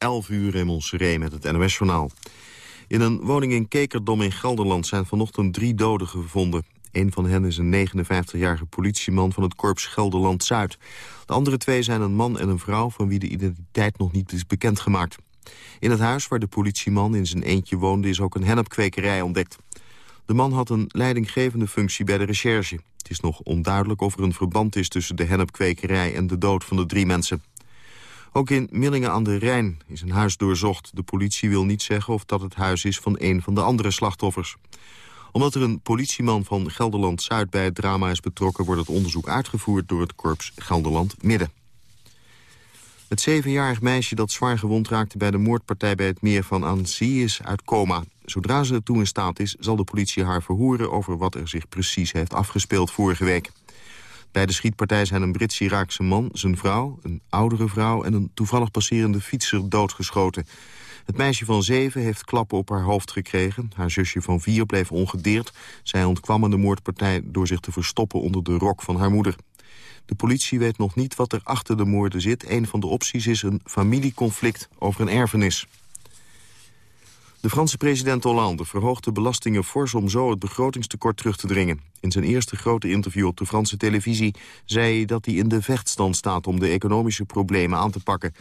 11 uur in Montserrat met het NOS-journaal. In een woning in Kekerdom in Gelderland zijn vanochtend drie doden gevonden. Een van hen is een 59-jarige politieman van het korps Gelderland-Zuid. De andere twee zijn een man en een vrouw van wie de identiteit nog niet is bekendgemaakt. In het huis waar de politieman in zijn eentje woonde is ook een hennepkwekerij ontdekt. De man had een leidinggevende functie bij de recherche. Het is nog onduidelijk of er een verband is tussen de hennepkwekerij en de dood van de drie mensen. Ook in Millingen aan de Rijn is een huis doorzocht. De politie wil niet zeggen of dat het huis is van een van de andere slachtoffers. Omdat er een politieman van Gelderland-Zuid bij het drama is betrokken... wordt het onderzoek uitgevoerd door het korps Gelderland-Midden. Het zevenjarig meisje dat zwaar gewond raakte bij de moordpartij bij het meer van Annecy is uit coma. Zodra ze ertoe in staat is, zal de politie haar verhoren over wat er zich precies heeft afgespeeld vorige week. Bij de schietpartij zijn een Brits-Iraakse man, zijn vrouw, een oudere vrouw en een toevallig passerende fietser doodgeschoten. Het meisje van zeven heeft klappen op haar hoofd gekregen. Haar zusje van vier bleef ongedeerd. Zij ontkwam aan de moordpartij door zich te verstoppen onder de rok van haar moeder. De politie weet nog niet wat er achter de moorden zit. Een van de opties is een familieconflict over een erfenis. De Franse president Hollande verhoogt de belastingen fors om zo het begrotingstekort terug te dringen. In zijn eerste grote interview op de Franse televisie zei hij dat hij in de vechtstand staat om de economische problemen aan te pakken.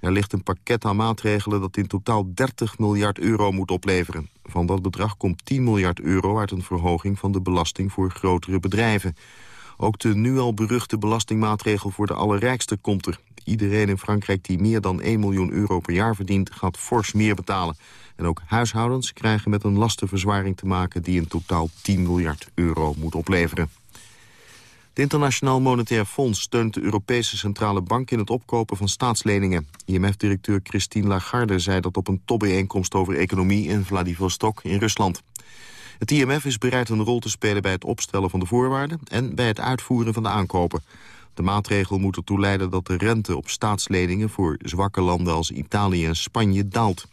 Er ligt een pakket aan maatregelen dat in totaal 30 miljard euro moet opleveren. Van dat bedrag komt 10 miljard euro uit een verhoging van de belasting voor grotere bedrijven. Ook de nu al beruchte belastingmaatregel voor de allerrijkste komt er. Iedereen in Frankrijk die meer dan 1 miljoen euro per jaar verdient... gaat fors meer betalen. En ook huishoudens krijgen met een lastenverzwaring te maken... die in totaal 10 miljard euro moet opleveren. Het Internationaal Monetair Fonds steunt de Europese Centrale Bank... in het opkopen van staatsleningen. IMF-directeur Christine Lagarde zei dat op een topbijeenkomst over economie... in Vladivostok in Rusland. Het IMF is bereid een rol te spelen bij het opstellen van de voorwaarden... en bij het uitvoeren van de aankopen. De maatregel moet ertoe leiden dat de rente op staatsleningen... voor zwakke landen als Italië en Spanje daalt.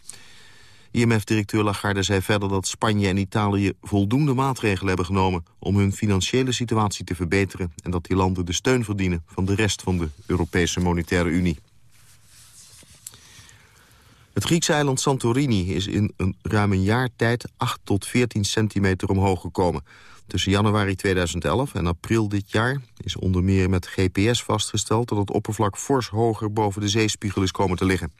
IMF-directeur Lagarde zei verder dat Spanje en Italië voldoende maatregelen hebben genomen om hun financiële situatie te verbeteren en dat die landen de steun verdienen van de rest van de Europese Monetaire Unie. Het Griekse eiland Santorini is in een ruim een jaar tijd 8 tot 14 centimeter omhoog gekomen. Tussen januari 2011 en april dit jaar is onder meer met GPS vastgesteld... dat het oppervlak fors hoger boven de zeespiegel is komen te liggen.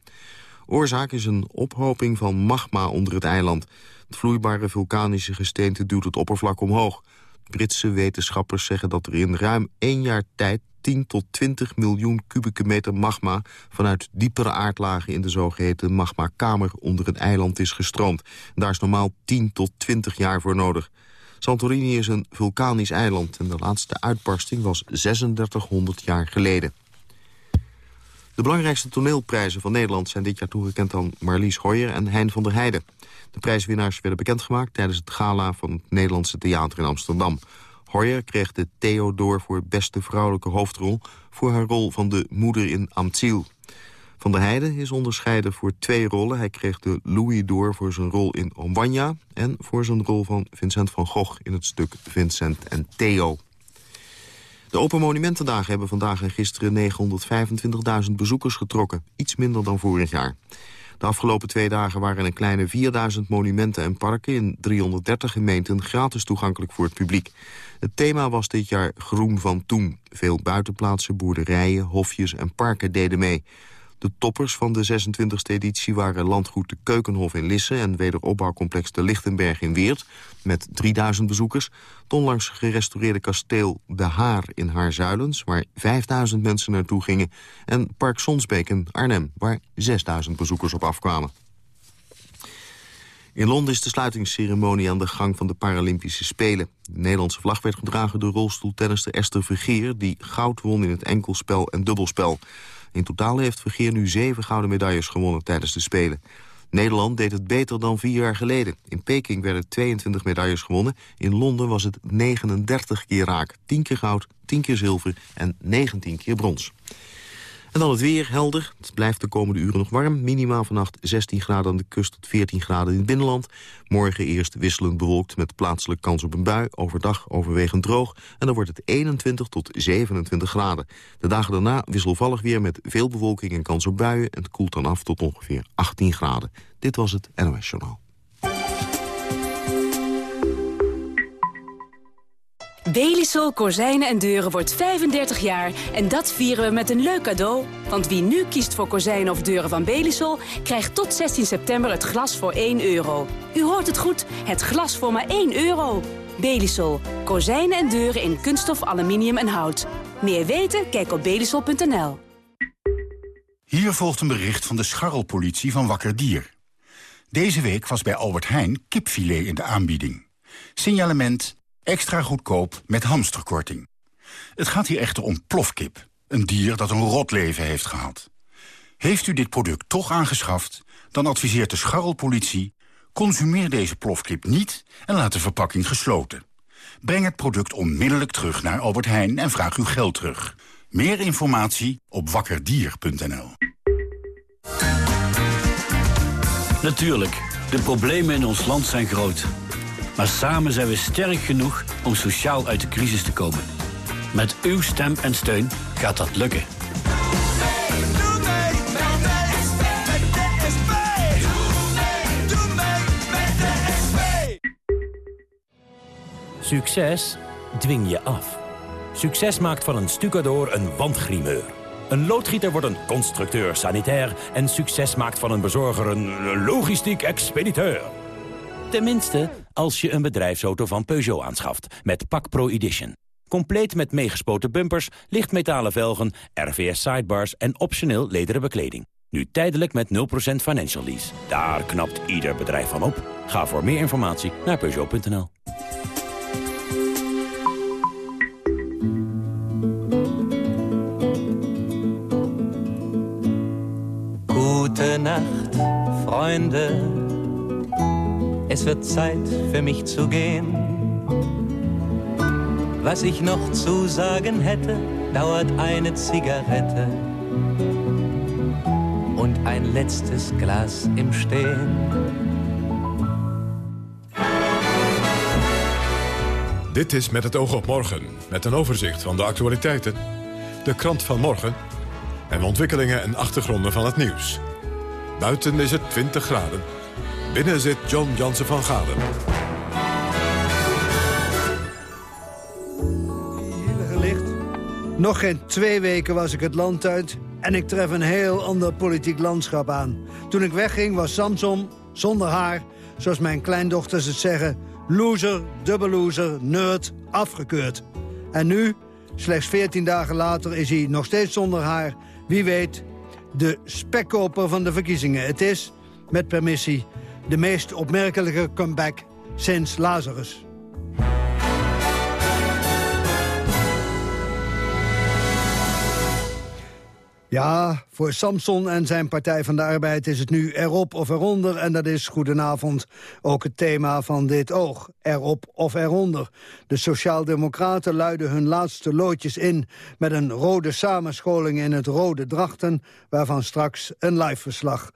Oorzaak is een ophoping van magma onder het eiland. Het vloeibare vulkanische gesteente duwt het oppervlak omhoog. Britse wetenschappers zeggen dat er in ruim één jaar tijd 10 tot 20 miljoen kubieke meter magma... vanuit diepere aardlagen in de zogeheten magmakamer onder het eiland is gestroomd. Daar is normaal 10 tot 20 jaar voor nodig. Santorini is een vulkanisch eiland en de laatste uitbarsting was 3600 jaar geleden. De belangrijkste toneelprijzen van Nederland zijn dit jaar toegekend aan Marlies Hoyer en Hein van der Heijden. De prijswinnaars werden bekendgemaakt tijdens het gala van het Nederlandse Theater in Amsterdam. Hoyer kreeg de Theodor voor beste vrouwelijke hoofdrol... voor haar rol van de moeder in Amtiel. Van der Heijden is onderscheiden voor twee rollen. Hij kreeg de Louis door voor zijn rol in Ombanja... en voor zijn rol van Vincent van Gogh in het stuk Vincent en Theo. De Open Monumentendagen hebben vandaag en gisteren 925.000 bezoekers getrokken. Iets minder dan vorig jaar. De afgelopen twee dagen waren een kleine 4000 monumenten en parken... in 330 gemeenten gratis toegankelijk voor het publiek. Het thema was dit jaar Groen van Toen. Veel buitenplaatsen, boerderijen, hofjes en parken deden mee. De toppers van de 26e editie waren landgoed de Keukenhof in Lisse... en wederopbouwcomplex de Lichtenberg in Weert, met 3000 bezoekers. Het onlangs gerestaureerde kasteel De Haar in Haarzuilens... waar 5000 mensen naartoe gingen. En Park Sonsbeek in Arnhem, waar 6000 bezoekers op afkwamen. In Londen is de sluitingsceremonie aan de gang van de Paralympische Spelen. De Nederlandse vlag werd gedragen door rolstoeltennister Esther Vergeer... die goud won in het enkelspel en dubbelspel. In totaal heeft Vergeer nu zeven gouden medailles gewonnen tijdens de Spelen. Nederland deed het beter dan vier jaar geleden. In Peking werden 22 medailles gewonnen. In Londen was het 39 keer raak. 10 keer goud, 10 keer zilver en 19 keer brons. En dan het weer, helder. Het blijft de komende uren nog warm. Minimaal vannacht 16 graden aan de kust tot 14 graden in het binnenland. Morgen eerst wisselend bewolkt met plaatselijk kans op een bui. Overdag overwegend droog. En dan wordt het 21 tot 27 graden. De dagen daarna wisselvallig weer met veel bewolking en kans op buien. En het koelt dan af tot ongeveer 18 graden. Dit was het NOS Journaal. Belisol Kozijnen en Deuren wordt 35 jaar en dat vieren we met een leuk cadeau. Want wie nu kiest voor kozijnen of deuren van Belisol... krijgt tot 16 september het glas voor 1 euro. U hoort het goed, het glas voor maar 1 euro. Belisol. Kozijnen en deuren in kunststof, aluminium en hout. Meer weten? Kijk op belisol.nl. Hier volgt een bericht van de scharrelpolitie van Wakker Dier. Deze week was bij Albert Heijn kipfilet in de aanbieding. Signalement extra goedkoop met hamsterkorting. Het gaat hier echter om plofkip, een dier dat een rot leven heeft gehad. Heeft u dit product toch aangeschaft, dan adviseert de scharrelpolitie... consumeer deze plofkip niet en laat de verpakking gesloten. Breng het product onmiddellijk terug naar Albert Heijn en vraag uw geld terug. Meer informatie op wakkerdier.nl Natuurlijk, de problemen in ons land zijn groot... Maar samen zijn we sterk genoeg om sociaal uit de crisis te komen. Met uw stem en steun gaat dat lukken. Succes dwing je af. Succes maakt van een stucador een wandgrimeur. Een loodgieter wordt een constructeur sanitair... en succes maakt van een bezorger een logistiek expediteur. Tenminste, als je een bedrijfsauto van Peugeot aanschaft met Pak Pro Edition. Compleet met meegespoten bumpers, lichtmetalen velgen, RVS sidebars en optioneel lederen bekleding. Nu tijdelijk met 0% financial lease. Daar knapt ieder bedrijf van op. Ga voor meer informatie naar Peugeot.nl. Nacht, Freunde. Es wird Zeit für mich zu gehen. Was ich noch zu sagen hätte, dauert eine Zigarette und ein letztes Glas im Stehen. Dit is Met het oog op morgen, met een overzicht van de actualiteiten, de krant van morgen en ontwikkelingen en achtergronden van het nieuws. Buiten is het 20 graden. Binnen zit John Jansen van Galen. licht. Nog geen twee weken was ik het land uit... en ik tref een heel ander politiek landschap aan. Toen ik wegging was Samson, zonder haar... zoals mijn kleindochters het zeggen... loser, dubbel loser, nerd, afgekeurd. En nu, slechts 14 dagen later, is hij nog steeds zonder haar... wie weet, de spekkoper van de verkiezingen. Het is, met permissie, de meest opmerkelijke comeback sinds Lazarus. Ja, voor Samson en zijn Partij van de Arbeid is het nu erop of eronder... en dat is, goedenavond, ook het thema van dit oog. Erop of eronder. De Sociaaldemocraten luiden hun laatste loodjes in... met een rode samenscholing in het rode drachten... waarvan straks een live verslag.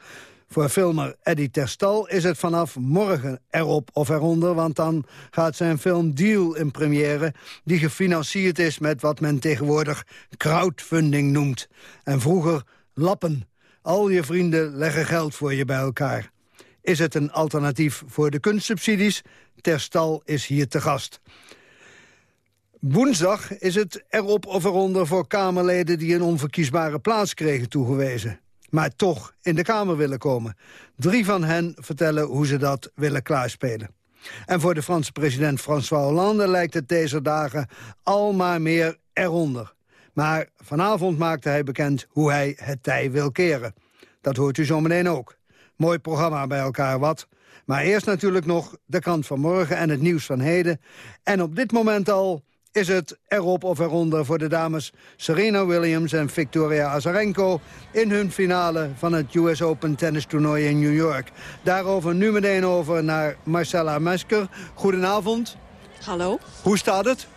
Voor filmer Eddie Terstal is het vanaf morgen erop of eronder... want dan gaat zijn film Deal in première... die gefinancierd is met wat men tegenwoordig crowdfunding noemt. En vroeger lappen. Al je vrienden leggen geld voor je bij elkaar. Is het een alternatief voor de kunstsubsidies? Terstal is hier te gast. Woensdag is het erop of eronder voor Kamerleden... die een onverkiesbare plaats kregen toegewezen maar toch in de Kamer willen komen. Drie van hen vertellen hoe ze dat willen klaarspelen. En voor de Franse president François Hollande lijkt het deze dagen al maar meer eronder. Maar vanavond maakte hij bekend hoe hij het tij wil keren. Dat hoort u zometeen ook. Mooi programma bij elkaar, wat? Maar eerst natuurlijk nog de krant van morgen en het nieuws van heden. En op dit moment al is het erop of eronder voor de dames Serena Williams en Victoria Azarenko... in hun finale van het US Open tennistoernooi in New York. Daarover nu meteen over naar Marcella Mesker. Goedenavond. Hallo. Hoe staat het?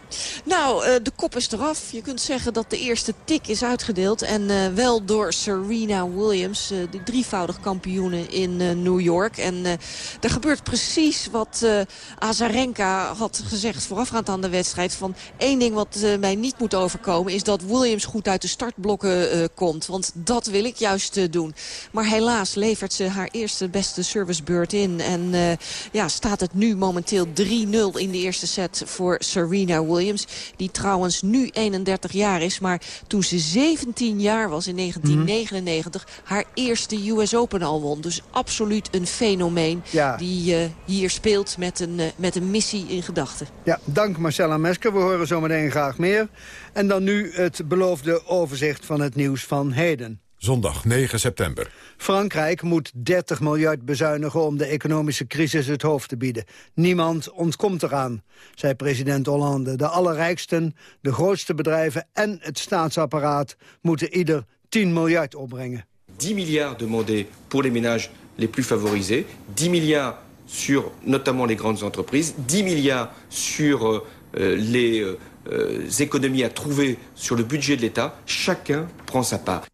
Nou, uh, de kop is eraf. Je kunt zeggen dat de eerste tik is uitgedeeld. En uh, wel door Serena Williams, uh, de drievoudig kampioene in New York. En er gebeurt precies wat Azarenka had gezegd voorafgaand aan de wedstrijd. Van één ding wat mij niet moet overkomen is dat Williams goed uit de startblokken komt. Want dat wil ik juist doen. Maar helaas levert ze haar eerste beste servicebeurt in. En ja, staat het nu momenteel 3-0 in de eerste set voor Serena Williams. Die trouwens nu 31 jaar is. Maar toen ze 17 jaar was in 1999 haar eerste US Open al won. Dus absoluut een fenomeen die uh, hier speelt met een, uh, met een missie in gedachten. Ja, dank Marcella Mesker. We horen zometeen graag meer. En dan nu het beloofde overzicht van het nieuws van heden. Zondag 9 september. Frankrijk moet 30 miljard bezuinigen om de economische crisis het hoofd te bieden. Niemand ontkomt eraan, zei president Hollande. De allerrijksten, de grootste bedrijven en het staatsapparaat moeten ieder 10 miljard opbrengen. 10 miljard demandés pour les ménages les plus favorisés. 10 miljard sur notamment les grandes entreprises. 10 miljard sur euh, les euh, économies à trouver sur le budget de l'État. Chacun prend sa part.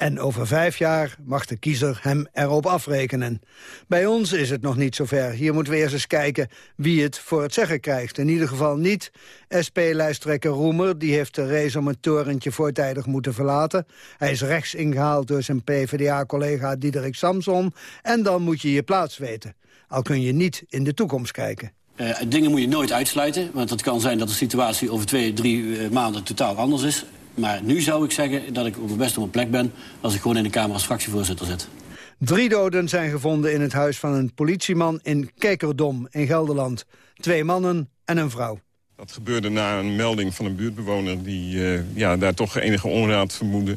En over vijf jaar mag de kiezer hem erop afrekenen. Bij ons is het nog niet zover. Hier moeten we eerst eens kijken wie het voor het zeggen krijgt. In ieder geval niet SP-lijsttrekker Roemer. Die heeft de race om het torentje voortijdig moeten verlaten. Hij is rechts ingehaald door zijn PvdA-collega Diederik Samson. En dan moet je je plaats weten. Al kun je niet in de toekomst kijken. Uh, dingen moet je nooit uitsluiten. Want het kan zijn dat de situatie over twee, drie uh, maanden totaal anders is. Maar nu zou ik zeggen dat ik op het best op mijn plek ben... als ik gewoon in de Kamer als fractievoorzitter zit. Drie doden zijn gevonden in het huis van een politieman in Kekerdom in Gelderland. Twee mannen en een vrouw. Dat gebeurde na een melding van een buurtbewoner die uh, ja, daar toch enige onraad vermoedde.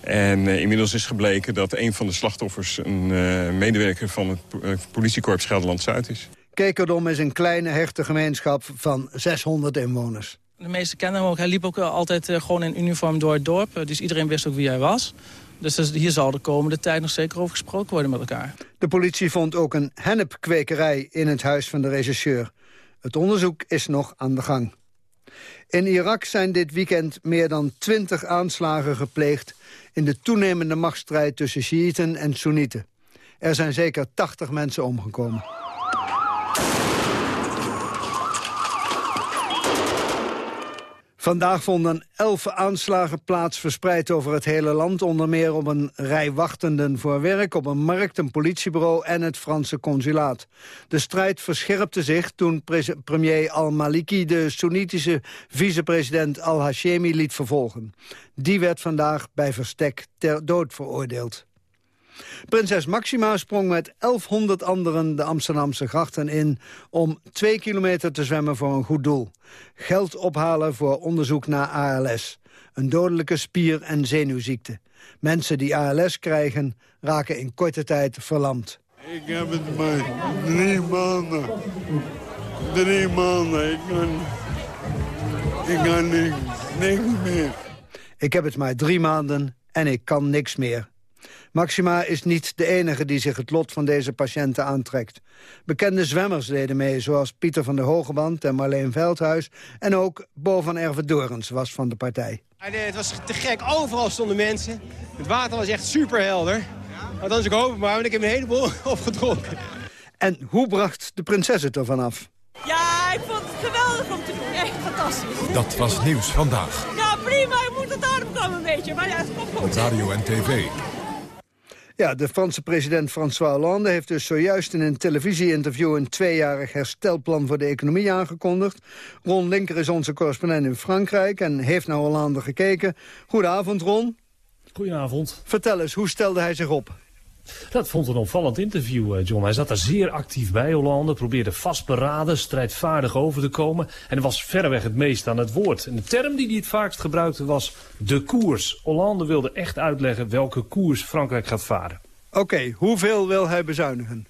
En uh, inmiddels is gebleken dat een van de slachtoffers een uh, medewerker van het politiekorps Gelderland-Zuid is. Kekerdom is een kleine hechte gemeenschap van 600 inwoners. De meesten kennen hem ook. Hij liep ook altijd uh, gewoon in uniform door het dorp. Uh, dus iedereen wist ook wie hij was. Dus hier zal de komende tijd nog zeker over gesproken worden met elkaar. De politie vond ook een hennepkwekerij in het huis van de regisseur. Het onderzoek is nog aan de gang. In Irak zijn dit weekend meer dan twintig aanslagen gepleegd... in de toenemende machtsstrijd tussen Shiiten en Soenieten. Er zijn zeker 80 mensen omgekomen. Vandaag vonden elf aanslagen plaats verspreid over het hele land. Onder meer op een rij wachtenden voor werk, op een markt, een politiebureau en het Franse consulaat. De strijd verscherpte zich toen premier al-Maliki de Soenitische vicepresident al-Hashemi liet vervolgen. Die werd vandaag bij verstek ter dood veroordeeld. Prinses Maxima sprong met 1100 anderen de Amsterdamse grachten in... om twee kilometer te zwemmen voor een goed doel. Geld ophalen voor onderzoek naar ALS. Een dodelijke spier- en zenuwziekte. Mensen die ALS krijgen, raken in korte tijd verlamd. Ik heb het maar drie maanden. Drie maanden. Ik kan, ik kan niks, niks meer. Ik heb het maar drie maanden en ik kan niks meer. Maxima is niet de enige die zich het lot van deze patiënten aantrekt. Bekende zwemmers deden mee, zoals Pieter van der Hogeband en Marleen Veldhuis... en ook Bo van Ervedorens was van de partij. het was te gek, overal stonden mensen. Het water was echt superhelder. Ja? Althans, ik hoop maar, want ik heb een heleboel opgedronken. En hoe bracht de prinses het ervan af? Ja, ik vond het geweldig om te doen. Echt fantastisch. Dat was Nieuws Vandaag. Ja, prima. Je moet het adem komen een beetje. Maar ja, het komt goed. Op radio en tv. Ja, de Franse president François Hollande heeft dus zojuist in een televisieinterview een tweejarig herstelplan voor de economie aangekondigd. Ron Linker is onze correspondent in Frankrijk en heeft naar Hollande gekeken. Goedenavond Ron. Goedenavond. Vertel eens, hoe stelde hij zich op? Dat vond een opvallend interview, eh, John. Hij zat er zeer actief bij, Hollande. Probeerde vastberaden, strijdvaardig over te komen. En was verreweg het meest aan het woord. En de term die hij het vaakst gebruikte was de koers. Hollande wilde echt uitleggen welke koers Frankrijk gaat varen. Oké, hoeveel wil hij bezuinigen?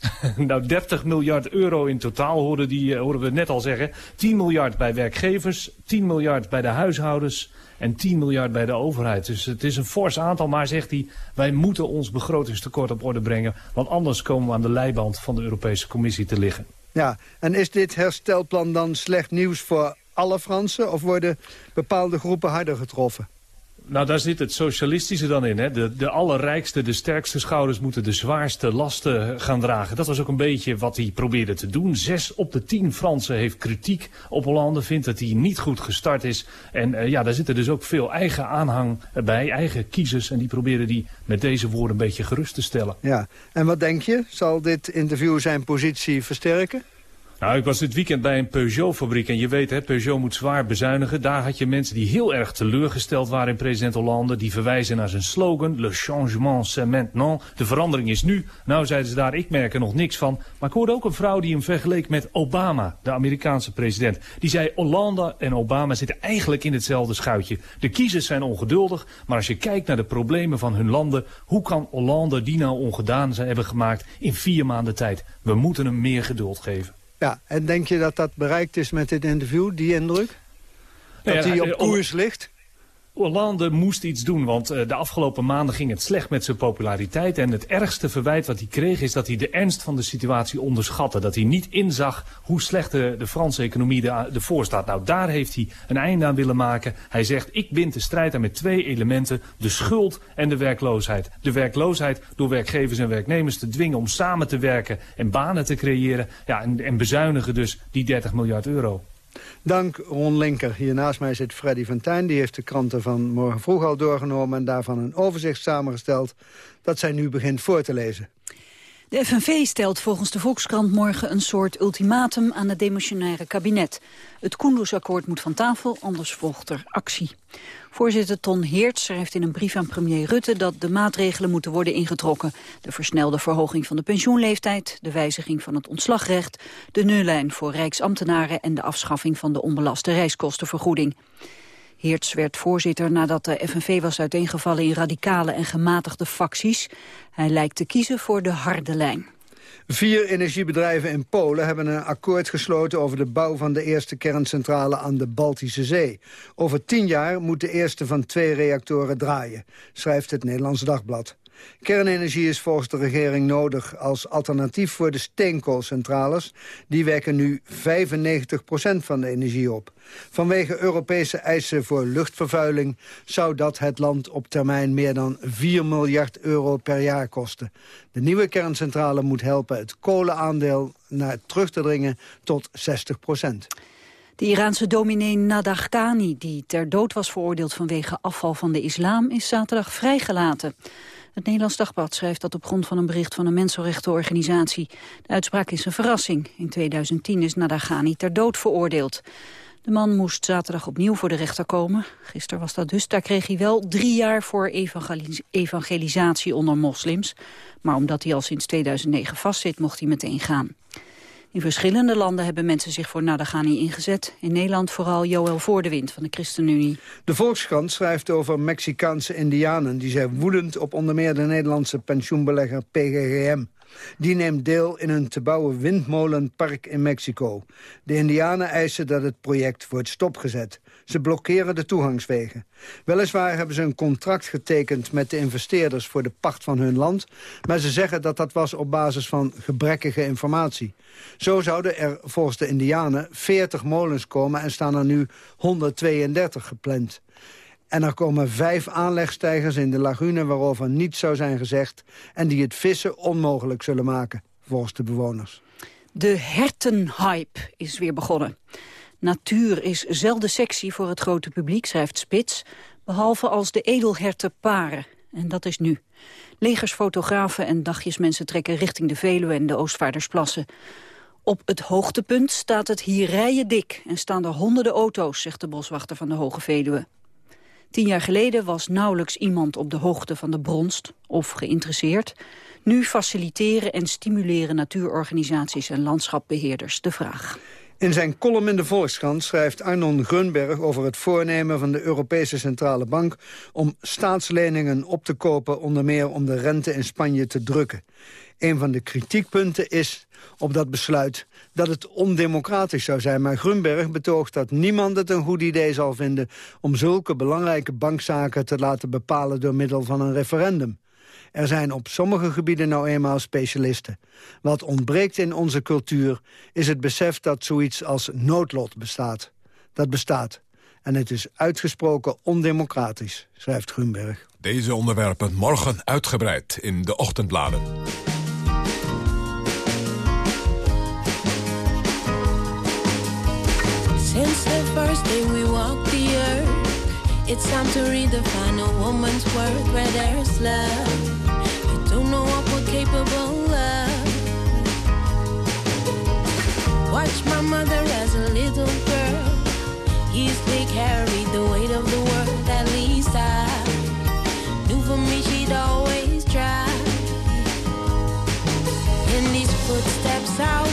nou, 30 miljard euro in totaal hoorden, die, uh, hoorden we net al zeggen. 10 miljard bij werkgevers, 10 miljard bij de huishoudens en 10 miljard bij de overheid. Dus het is een fors aantal, maar zegt hij, wij moeten ons begrotingstekort op orde brengen, want anders komen we aan de leiband van de Europese Commissie te liggen. Ja, en is dit herstelplan dan slecht nieuws voor alle Fransen of worden bepaalde groepen harder getroffen? Nou, daar zit het socialistische dan in. Hè? De, de allerrijkste, de sterkste schouders moeten de zwaarste lasten gaan dragen. Dat was ook een beetje wat hij probeerde te doen. Zes op de tien Fransen heeft kritiek op Hollande, vindt dat hij niet goed gestart is. En uh, ja, daar zitten dus ook veel eigen aanhang bij, eigen kiezers. En die proberen die met deze woorden een beetje gerust te stellen. Ja, en wat denk je? Zal dit interview zijn positie versterken? Nou, ik was dit weekend bij een Peugeot-fabriek en je weet, hè, Peugeot moet zwaar bezuinigen. Daar had je mensen die heel erg teleurgesteld waren in president Hollande. Die verwijzen naar zijn slogan, le changement c'est maintenant. De verandering is nu. Nou, zeiden ze daar, ik merk er nog niks van. Maar ik hoorde ook een vrouw die hem vergeleek met Obama, de Amerikaanse president. Die zei, Hollande en Obama zitten eigenlijk in hetzelfde schuitje. De kiezers zijn ongeduldig, maar als je kijkt naar de problemen van hun landen... hoe kan Hollande die nou ongedaan zijn hebben gemaakt in vier maanden tijd? We moeten hem meer geduld geven. Ja, en denk je dat dat bereikt is met dit interview, die indruk? Dat Nou ja, hij eh, op koers ligt? Hollande moest iets doen, want eh, de afgelopen maanden ging het slecht met zijn populariteit. En het ergste verwijt wat hij kreeg is dat hij de ernst van de situatie onderschatte. Dat hij niet inzag hoe slecht de, de Franse economie er- ervoor staat. Nou, daar heeft hij een einde aan willen maken. Hij zegt, ik bind de strijd aan met twee elementen. De schuld en de werkloosheid. De werkloosheid door werkgevers en werknemers te dwingen om samen te werken en banen te creëren. Ja, en, en bezuinigen dus die 30 miljard euro. Dank Ron Linker. Hier naast mij zit Freddy van Tijn. Die heeft de kranten van morgen vroeg al doorgenomen... en daarvan een overzicht samengesteld dat zij nu begint voor te lezen. De FNV stelt volgens de Volkskrant morgen een soort ultimatum aan het demissionaire kabinet. Het Koendersakkoord moet van tafel, anders volgt er actie. Voorzitter Ton Heert schrijft in een brief aan premier Rutte dat de maatregelen moeten worden ingetrokken. De versnelde verhoging van de pensioenleeftijd, de wijziging van het ontslagrecht, de nullijn voor rijksambtenaren en de afschaffing van de onbelaste reiskostenvergoeding. Heerts werd voorzitter nadat de FNV was uiteengevallen in radicale en gematigde facties. Hij lijkt te kiezen voor de harde lijn. Vier energiebedrijven in Polen hebben een akkoord gesloten... over de bouw van de eerste kerncentrale aan de Baltische Zee. Over tien jaar moet de eerste van twee reactoren draaien, schrijft het Nederlands Dagblad. Kernenergie is volgens de regering nodig als alternatief voor de steenkoolcentrales. Die wekken nu 95% van de energie op. Vanwege Europese eisen voor luchtvervuiling zou dat het land op termijn meer dan 4 miljard euro per jaar kosten. De nieuwe kerncentrale moet helpen het kolenaandeel naar terug te dringen tot 60% De Iraanse dominee Nadah Khani, die ter dood was veroordeeld vanwege afval van de islam, is zaterdag vrijgelaten. Het Nederlands Dagblad schrijft dat op grond van een bericht van een mensenrechtenorganisatie. De uitspraak is een verrassing. In 2010 is Nadah Khani ter dood veroordeeld. De man moest zaterdag opnieuw voor de rechter komen. Gisteren was dat dus. Daar kreeg hij wel drie jaar voor evangelis- evangelisatie onder moslims. Maar omdat hij al sinds 2009 vastzit, mocht hij meteen gaan. In verschillende landen hebben mensen zich voor Nadagani ingezet. In Nederland vooral Joël Voordewind van de ChristenUnie. De Volkskrant schrijft over Mexicaanse indianen... die zijn woedend op onder meer de Nederlandse pensioenbelegger PGGM. Die neemt deel in een te bouwen windmolenpark in Mexico. De indianen eisen dat het project wordt stopgezet. Ze blokkeren de toegangswegen. Weliswaar hebben ze een contract getekend met de investeerders voor de pacht van hun land, maar ze zeggen dat dat was op basis van gebrekkige informatie. Zo zouden er volgens de indianen 40 molens komen en staan er nu 132 gepland. En er komen vijf aanlegstijgers in de lagune waarover niets zou zijn gezegd... en die het vissen onmogelijk zullen maken, volgens de bewoners. De hertenhype is weer begonnen. Natuur is zelden sexy voor het grote publiek, schrijft Spits... behalve als de edelherten paren. En dat is nu. Legers, fotografen en dagjesmensen trekken richting de Veluwe en de Oostvaardersplassen. Op het hoogtepunt staat het hier rijen dik en staan er honderden auto's, zegt de boswachter van de Hoge Veluwe. Tien jaar geleden was nauwelijks iemand op de hoogte van de bronst of geïnteresseerd. Nu faciliteren en stimuleren natuurorganisaties en landschapbeheerders de vraag. In zijn column in de Volkskrant schrijft Arnon Grunberg over het voornemen van de Europese Centrale Bank om staatsleningen op te kopen, onder meer om de rente in Spanje te drukken. Een van de kritiekpunten is op dat besluit dat het ondemocratisch zou zijn. Maar Grunberg betoogt dat niemand het een goed idee zal vinden... om zulke belangrijke bankzaken te laten bepalen door middel van een referendum. Er zijn op sommige gebieden nou eenmaal specialisten. Wat ontbreekt in onze cultuur is het besef dat zoiets als noodlot bestaat. Dat bestaat. En het is uitgesproken ondemocratisch, schrijft Grunberg. Deze onderwerpen morgen uitgebreid in de ochtendbladen. Since the first day we walked the earth, it's time to redefine a woman's worth where there's love. Capable of. Watch my mother as a little girl. Easily carried the weight of the world, at least I knew for me she'd always try. In these footsteps I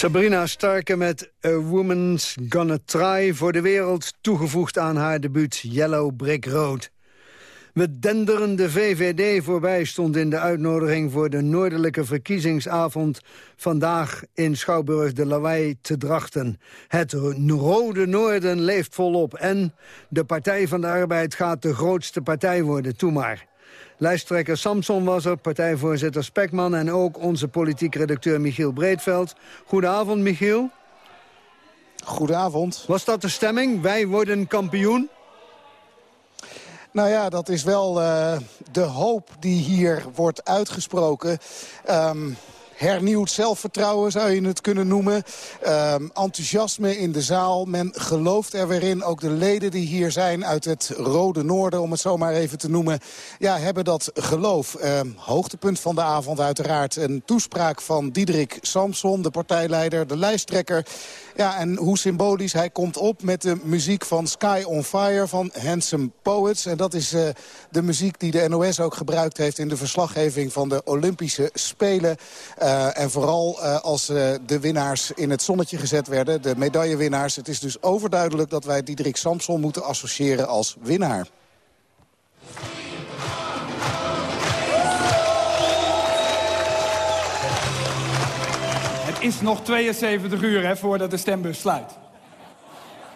Sabrina Starke met A Woman's Gonna Try voor de wereld... toegevoegd aan haar debuut Yellow Brick Road. We denderen de VVD voorbij stond in de uitnodiging... voor de noordelijke verkiezingsavond vandaag in Schouwburg de Lawaai te Drachten. Het rode noorden leeft volop en de Partij van de Arbeid gaat de grootste partij worden. Toe maar. Lijsttrekker Samson was er, partijvoorzitter Spekman... en ook onze politiek redacteur Michiel Breedveld. Goedenavond, Michiel. Goedenavond. Was dat de stemming? Wij worden kampioen? Nou ja, dat is wel uh, de hoop die hier wordt uitgesproken. Um, hernieuwd zelfvertrouwen zou je het kunnen noemen. Um, enthousiasme in de zaal. Men gelooft er weer in. Ook de leden die hier zijn uit het Rode Noorden, om het zo maar even te noemen... ja, hebben dat geloof. Um, hoogtepunt van de avond uiteraard. Een toespraak van Diederik Samson, de partijleider, de lijsttrekker... Ja, en hoe symbolisch. Hij komt op met de muziek van Sky on Fire van Handsome Poets. En dat is uh, de muziek die de NOS ook gebruikt heeft... in de verslaggeving van de Olympische Spelen. Uh, en vooral uh, als de winnaars in het zonnetje gezet werden. De medaillewinnaars. Het is dus overduidelijk dat wij Diederik Samson moeten associëren als winnaar. Is nog 72 uur hè, voordat de stembus sluit.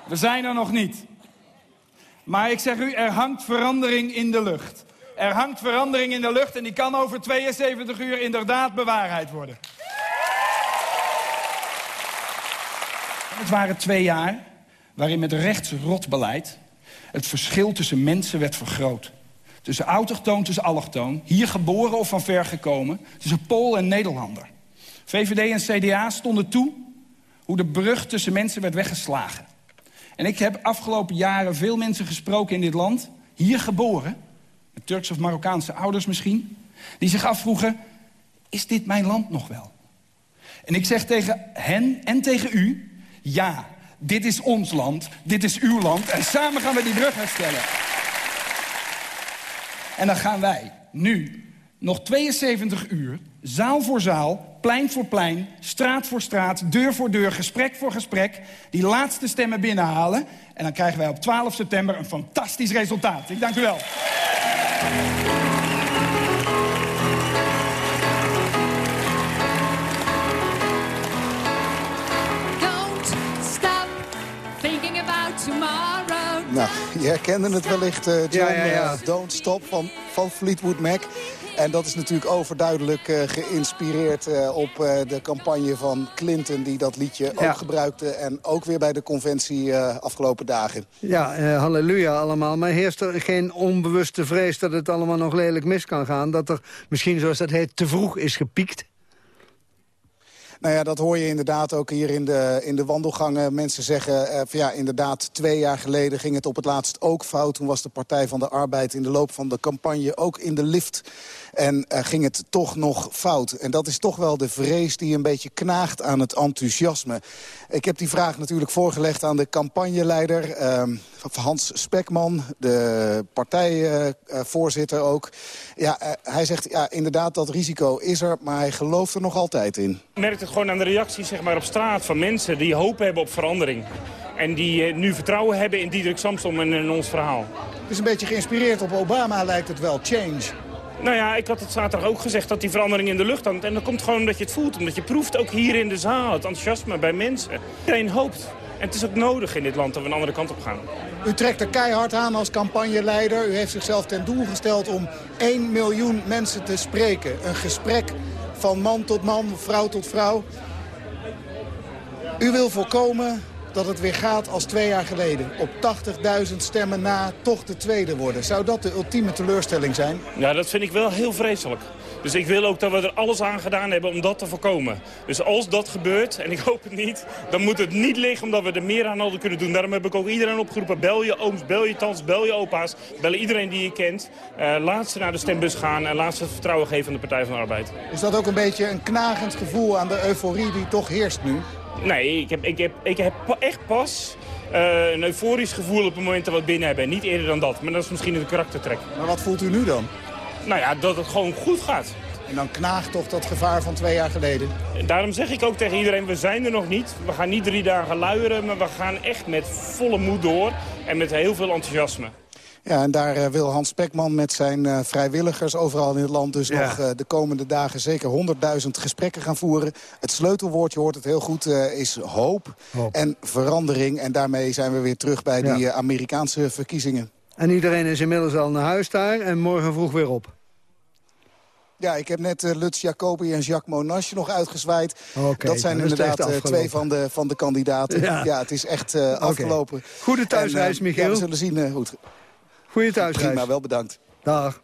We zijn er nog niet. Maar ik zeg u, er hangt verandering in de lucht. Er hangt verandering in de lucht en die kan over 72 uur inderdaad bewaarheid worden. Het waren twee jaar waarin met rechtsrot beleid Het verschil tussen mensen werd vergroot. Tussen autochtoon, tussen allochtoon. Hier geboren of van ver gekomen. Tussen Pool en Nederlander. VVD en CDA stonden toe hoe de brug tussen mensen werd weggeslagen. En ik heb afgelopen jaren veel mensen gesproken in dit land... hier geboren, met Turks of Marokkaanse ouders misschien... die zich afvroegen, is dit mijn land nog wel? En ik zeg tegen hen en tegen u... ja, dit is ons land, dit is uw land... en samen gaan we die brug herstellen. En dan gaan wij nu nog 72 uur, zaal voor zaal, plein voor plein... straat voor straat, deur voor deur, gesprek voor gesprek... die laatste stemmen binnenhalen. En dan krijgen wij op 12 september een fantastisch resultaat. Ik dank u wel. Nou, je herkende het wellicht, eh, John. Ja, ja, ja. eh, Don't Stop van, van Fleetwood Mac. En dat is natuurlijk overduidelijk eh, geïnspireerd op de campagne van Clinton... die dat liedje Ja. ook gebruikte. En ook weer bij de conventie afgelopen dagen. Ja, halleluja allemaal. Maar heerst er geen onbewuste vrees dat het allemaal nog lelijk mis kan gaan? Dat er misschien, zoals dat heet, te vroeg is gepiekt? Nou ja, dat hoor je inderdaad ook hier in de, in de wandelgangen. Mensen zeggen, eh, van ja, inderdaad, twee jaar geleden ging het op het laatst ook fout. Toen was de Partij van de Arbeid in de loop van de campagne ook in de lift. En eh, ging het toch nog fout. En dat is toch wel de vrees die een beetje knaagt aan het enthousiasme. Ik heb die vraag natuurlijk voorgelegd aan de campagneleider... ehm, Hans Spekman, de partijvoorzitter ook. Ja, eh, hij zegt, ja, inderdaad, dat risico is er, maar hij gelooft er nog altijd in. Je merkt het gewoon aan de reacties zeg maar, op straat van mensen die hoop hebben op verandering. En die eh, nu vertrouwen hebben in Diederik Samsom en in ons verhaal. Het is een beetje geïnspireerd op Obama, lijkt het wel. Change. Nou ja, ik had het zaterdag ook gezegd dat die verandering in de lucht hangt. En dat komt gewoon omdat je het voelt. Omdat je proeft ook hier in de zaal het enthousiasme bij mensen. Iedereen hoopt. En het is ook nodig in dit land dat we een andere kant op gaan. U trekt er keihard aan als campagneleider. U heeft zichzelf ten doel gesteld om 1 miljoen mensen te spreken. Een gesprek van man tot man, vrouw tot vrouw. U wil voorkomen dat het weer gaat als twee jaar geleden. Op 80.000 stemmen na toch de tweede worden. Zou dat de ultieme teleurstelling zijn? Ja, dat vind ik wel heel vreselijk. Dus ik wil ook dat we er alles aan gedaan hebben om dat te voorkomen. Dus als dat gebeurt, en ik hoop het niet, dan moet het niet liggen omdat we er meer aan hadden kunnen doen. Daarom heb ik ook iedereen opgeroepen, bel je ooms, bel je tants, bel je opa's, bel iedereen die je kent. Eh, laat ze naar de stembus gaan en laat ze het vertrouwen geven aan de Partij van de Arbeid. Is dat ook een beetje een knagend gevoel aan de euforie die toch heerst nu? Nee, ik heb, ik heb, ik heb echt pas eh, een euforisch gevoel op het moment dat we het binnen hebben. Niet eerder dan dat, maar dat is misschien een karaktertrek. Maar wat voelt u nu dan? Nou ja, dat het gewoon goed gaat. En dan knaagt toch dat gevaar van twee jaar geleden? En daarom zeg ik ook tegen iedereen, we zijn er nog niet. We gaan niet drie dagen luieren, maar we gaan echt met volle moed door. En met heel veel enthousiasme. Ja, en daar eh, wil Hans Spekman met zijn eh, vrijwilligers overal in het land... dus Ja. nog eh, de komende dagen zeker 100.000 gesprekken gaan voeren. Het sleutelwoord, je hoort het heel goed, is hoop, en verandering. En daarmee zijn we weer terug bij Ja. die Amerikaanse verkiezingen. En iedereen is inmiddels al naar huis daar en morgen vroeg weer op. Ja, ik heb net eh, Lutz Jacobi en Jacques Monasje nog uitgezwaaid. Dat zijn het inderdaad twee van de, van de kandidaten. Ja. Ja, het is echt afgelopen. Goede thuisreis, En, Michiel. Ja, we zullen zien hoe het... Goeie thuisreis. Prima, wel bedankt. Dag.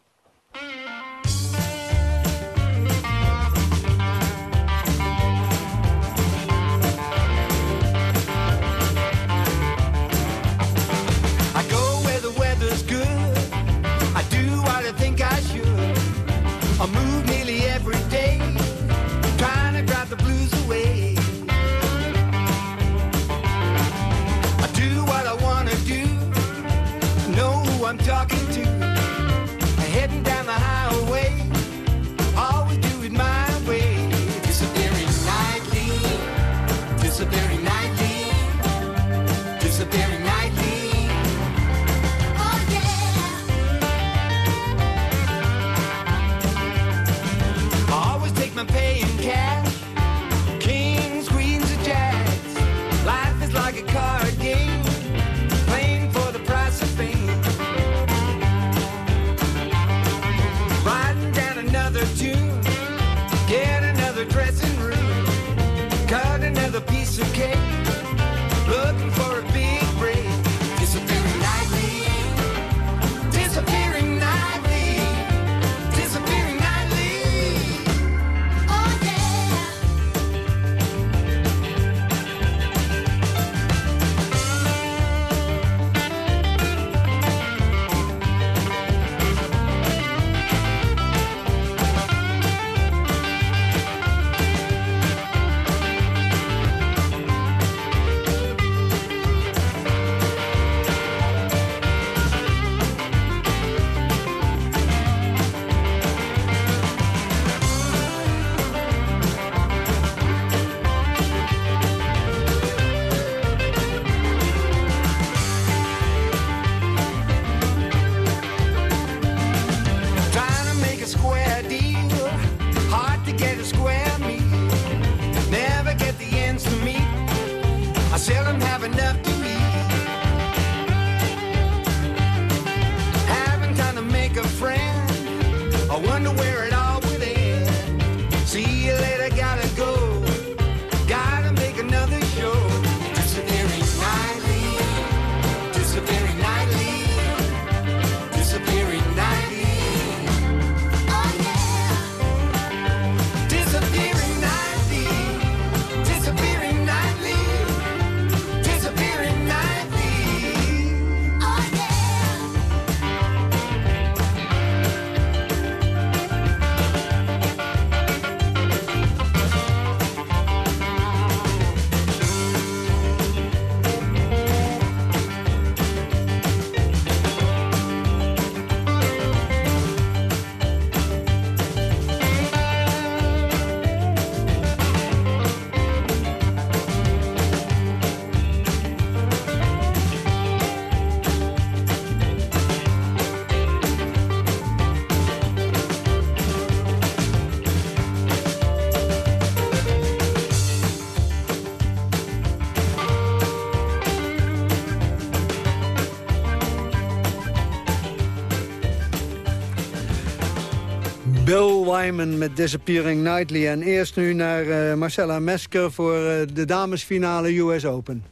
Bill Wyman met Disappearing Nightly. En eerst nu naar eh, Marcella Mesker voor eh, de damesfinale US Open.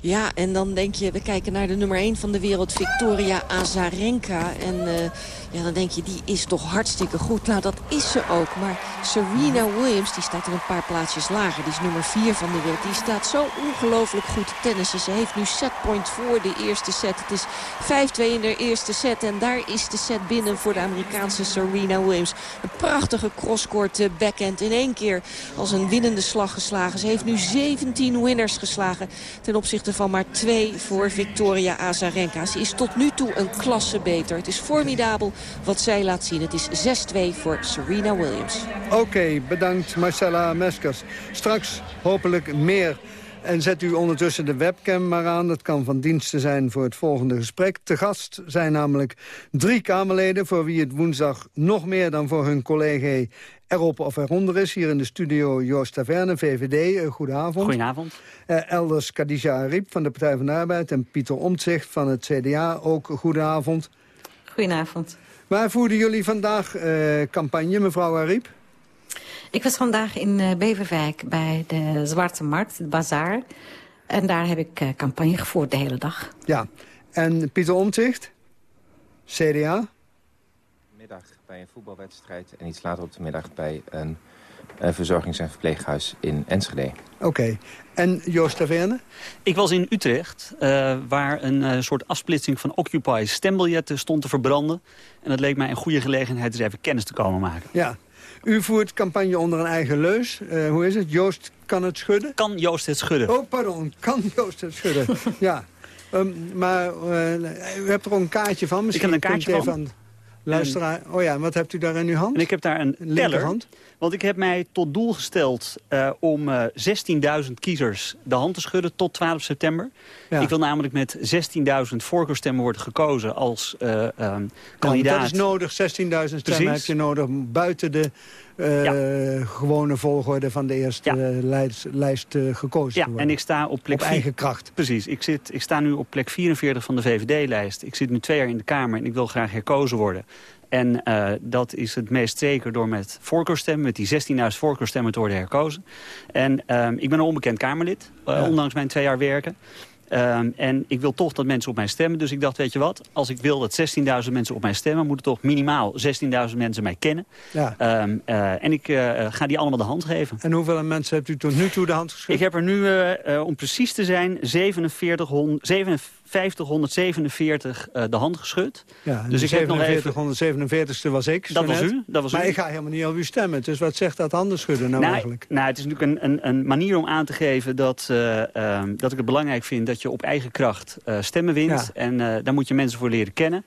Ja, en dan denk je, we kijken naar de nummer 1 van de wereld, Victoria Azarenka. En eh, ja, dan denk je, die is toch hartstikke goed. Nou, dat is ze ook. Maar Serena Williams, die staat er een paar plaatsjes lager. Die is nummer 4 van de wereld. Die staat zo ongelooflijk goed te tennissen. Ze heeft nu setpoint voor de eerste set. Het is 5-2 in de eerste set. En daar is de set binnen voor de Amerikaanse Serena Williams. Een prachtige crosscourt eh, backhand. In één keer als een winnende slag geslagen. Ze heeft nu 17 winners geslagen. Ten opzichte van maar twee voor Victoria Azarenka. Ze is tot nu toe een klasse beter. Het is formidabel wat zij laat zien. Het is 6-2 voor Serena Williams. Oké, bedankt Marcella Meskers. Straks hopelijk meer. En zet u ondertussen de webcam maar aan. Dat kan van diensten zijn voor het volgende gesprek. Te gast zijn namelijk drie Kamerleden... voor wie het woensdag nog meer dan voor hun collega erop of eronder is. Hier in de studio Joost Taverne, VVD. Eh, goedenavond. Goedenavond. Eh, elders Khadija Ariep van de Partij van de Arbeid... en Pieter Omtzigt van het CDA. Ook goedenavond. Goedenavond. Waar voerden jullie vandaag eh, campagne, mevrouw Ariep? Ik was vandaag in eh, Beverwijk bij de Zwarte Markt, de bazaar. En daar heb ik eh, campagne gevoerd de hele dag. Ja. En Pieter Omtzigt? CDA? middag bij een voetbalwedstrijd en iets later op de middag bij een, verzorgings- en verpleeghuis in Enschede. Oké. En Joost Taverne? Ik was in Utrecht, eh, waar een eh, soort afsplitsing van Occupy stembiljetten stond te verbranden. En dat leek mij een goede gelegenheid eens even kennis te komen maken. Ja. U voert campagne onder een eigen leus. Eh, hoe is het? Joost kan het schudden? Kan Joost het schudden? Oh, pardon. Kan Joost het schudden? ja. Ehm, maar eh, u hebt er ook een kaartje van. Misschien Ik heb een kaartje even van. aan luisteraar... Oh ja, wat hebt u daar in uw hand? En ik heb daar een teller. Want ik heb mij tot doel gesteld eh, om eh, 16.000 kiezers de hand te schudden tot 12 september. Ja. Ik wil namelijk met 16.000 voorkeurstemmen worden gekozen als eh, ehm, Nou, kandidaat. dat is nodig. 16.000 stemmen heb je nodig buiten de eh, gewone volgorde van de eerste eh, lijst, lijst eh, gekozen Ja, worden. en ik sta op plek Op eigen kracht. Precies. Ik, zit, ik sta nu op plek 44 van de VVD-lijst. Ik zit nu twee jaar in de Kamer en ik wil graag herkozen worden. En dat is het meest zeker door met voorkeurstemmen, met die 16.000 voorkeurstemmen te worden herkozen. En ehm, ik ben een onbekend Kamerlid, ondanks mijn twee jaar werken. Ehm, en ik wil toch dat mensen op mij stemmen. Dus ik dacht, weet je wat, als ik wil dat 16.000 mensen op mij stemmen... moeten toch minimaal 16.000 mensen mij kennen. Ja. Ehm, eh, en ik eh, ga die allemaal de hand geven. En hoeveel mensen hebt u tot nu toe de hand geschud? Ik heb er nu, eh, om precies te zijn, 4700 5747 eh, de hand geschud. Ja, dus ik heb nog even... 147ste was ik. Dat was net. u, dat was maar u. ik ga helemaal niet op u stemmen. Dus wat zegt dat handen schudden nou, nou, eigenlijk? nou, het is natuurlijk een, een, een manier om aan te geven dat, eh, ehm, dat ik het belangrijk vind dat je op eigen kracht eh, stemmen wint. Ja. En daar moet je mensen voor leren kennen.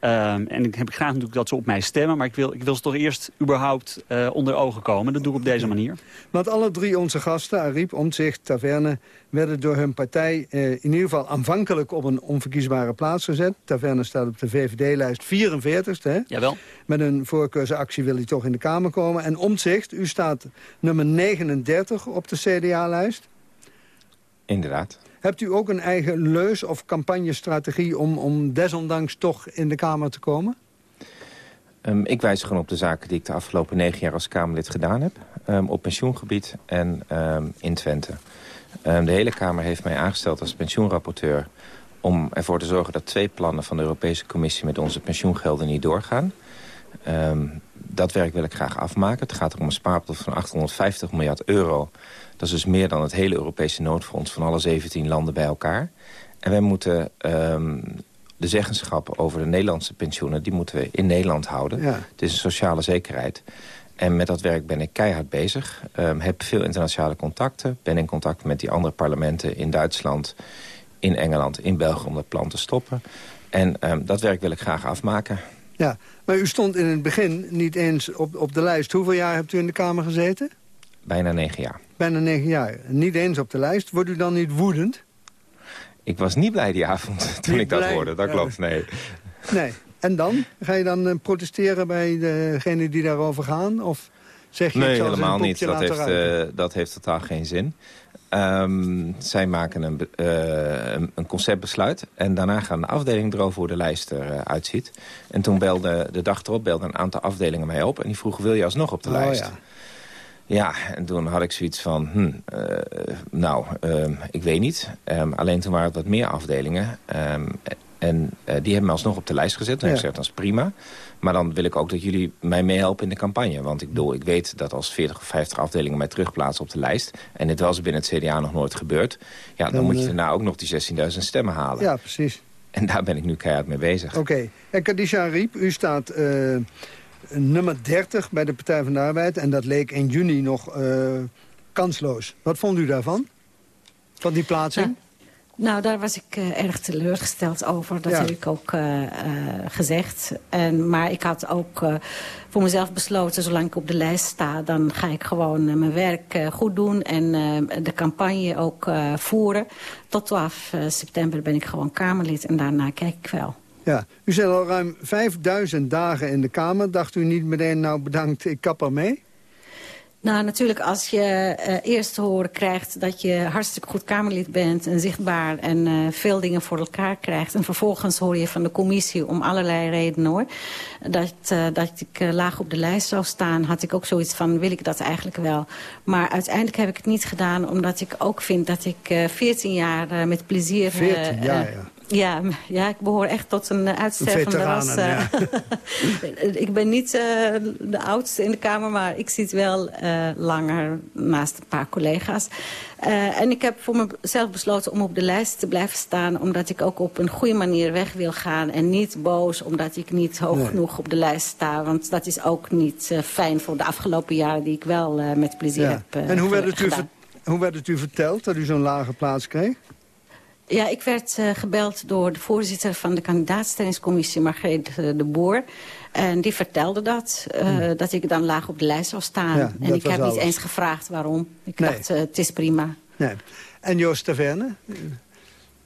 Ehm, en ik heb graag natuurlijk dat ze op mij stemmen. Maar ik wil, ik wil ze toch eerst überhaupt eh, onder ogen komen. Dat doe ik op deze manier. Want alle drie onze gasten, Ariep, Omtzigt, Taverne... werden door hun partij eh, in ieder geval aanvankelijk op een onverkiesbare plaats gezet. Taverne staat op de VVD-lijst 44ste. Hè? Jawel. Met een voorkeursactie wil hij toch in de Kamer komen. En Omtzigt, u staat nummer 39 op de CDA-lijst. Inderdaad. Hebt u ook een eigen leus of campagnestrategie... om, om desondanks toch in de Kamer te komen? Ehm, ik wijs gewoon op de zaken die ik de afgelopen negen jaar als Kamerlid gedaan heb. ehm, op pensioengebied en ehm, in Twente. De hele Kamer heeft mij aangesteld als pensioenrapporteur... om ervoor te zorgen dat twee plannen van de Europese Commissie... met onze pensioengelden niet doorgaan. Dat werk wil ik graag afmaken. Het gaat om een spaarpot van 850 miljard euro. Dat is dus meer dan het hele Europese noodfonds van alle 17 landen bij elkaar. En wij moeten ehm, de zeggenschap over de Nederlandse pensioenen... die moeten we in Nederland houden. Ja. Het is een sociale zekerheid. En met dat werk ben ik keihard bezig. Ehm, heb veel internationale contacten. Ben in contact met die andere parlementen in Duitsland, in Engeland, in België... om dat plan te stoppen. En ehm, dat werk wil ik graag afmaken. Ja, maar u stond in het begin niet eens op, op de lijst. Hoeveel jaar hebt u in de Kamer gezeten? Bijna negen jaar. Bijna negen jaar. Niet eens op de lijst. Wordt u dan niet woedend? Ik was niet blij die avond toen Niet ik dat blij? hoorde. Dat Ja. klopt, nee. Nee. En dan? Ga je dan eh, protesteren bij degenen die daarover gaan? Of zeg je Nee, helemaal niet. Dat heeft, eh, dat heeft totaal geen zin. Ehm, zij maken een, eh, een, conceptbesluit. En daarna gaan de afdelingen erover hoe de lijst eruit ziet. En toen belde de dag erop belden een aantal afdelingen mij op. En die vroegen, wil je alsnog op de Oh, lijst? ja. Ja, en toen had ik zoiets van, hm, eh, nou, ehm, ik weet niet. Ehm, alleen toen waren het wat meer afdelingen. En eh, die hebben me alsnog op de lijst gezet. En Ja. ik zeg, dat is prima. Maar dan wil ik ook dat jullie mij meehelpen in de campagne. Want ik bedoel, ik weet dat als 40 of 50 afdelingen mij terugplaatsen op de lijst... en dit was binnen het CDA nog nooit gebeurd... ja, dan, Dan, moet je eh, daarna ook nog die 16.000 stemmen halen. Ja, precies. En daar ben ik nu keihard mee bezig. Oké. En Kadisha Riep, u staat eh, nummer 30 bij de Partij van de Arbeid... en dat leek in juni nog eh, kansloos. Wat vond u daarvan? Van die plaatsing? Nou, daar was ik eh, erg teleurgesteld over. Dat Ja. heb ik ook eh, eh, gezegd. En, maar ik had ook voor mezelf besloten... zolang ik op de lijst sta... dan ga ik gewoon mijn werk goed doen... en de campagne ook voeren. Tot 12 eh, september ben ik gewoon Kamerlid. En daarna kijk ik wel. Ja. U zit al ruim 5000 dagen in de Kamer. Dacht u niet meteen, nou bedankt, ik kap mee? Nou, natuurlijk als je eh, eerst te horen krijgt dat je hartstikke goed Kamerlid bent... en zichtbaar en eh, veel dingen voor elkaar krijgt... en vervolgens hoor je van de commissie om allerlei redenen hoor... dat, eh, dat ik laag op de lijst zou staan, had ik ook zoiets van... wil ik dat eigenlijk wel? Maar uiteindelijk heb ik het niet gedaan... omdat ik ook vind dat ik eh 14 jaar met plezier... eh, 14 jaar, ja. Ja, ja, ik behoor echt tot een uh, uitstervende ras. eh. ik ben niet eh, de oudste in de Kamer, maar ik zit wel eh, langer naast een paar collega's. Eh, en ik heb voor mezelf besloten om op de lijst te blijven staan... omdat ik ook op een goede manier weg wil gaan... en niet boos omdat ik niet hoog Nee. genoeg op de lijst sta. Want dat is ook niet eh, fijn voor de afgelopen jaren... die ik wel eh, met plezier Ja. heb eh, en hoe werd, het u hoe werd het u verteld dat u zo'n lage plaats kreeg? Ja, ik werd eh, gebeld door de voorzitter van de kandidaatstellingscommissie, Margreet eh, de Boer. En die vertelde dat, eh, dat ik dan laag op de lijst zou staan. Hmm. Ja, en ik heb niet eens gevraagd waarom. Ik Nee. dacht, het is prima. Nee. En Joost Taverne?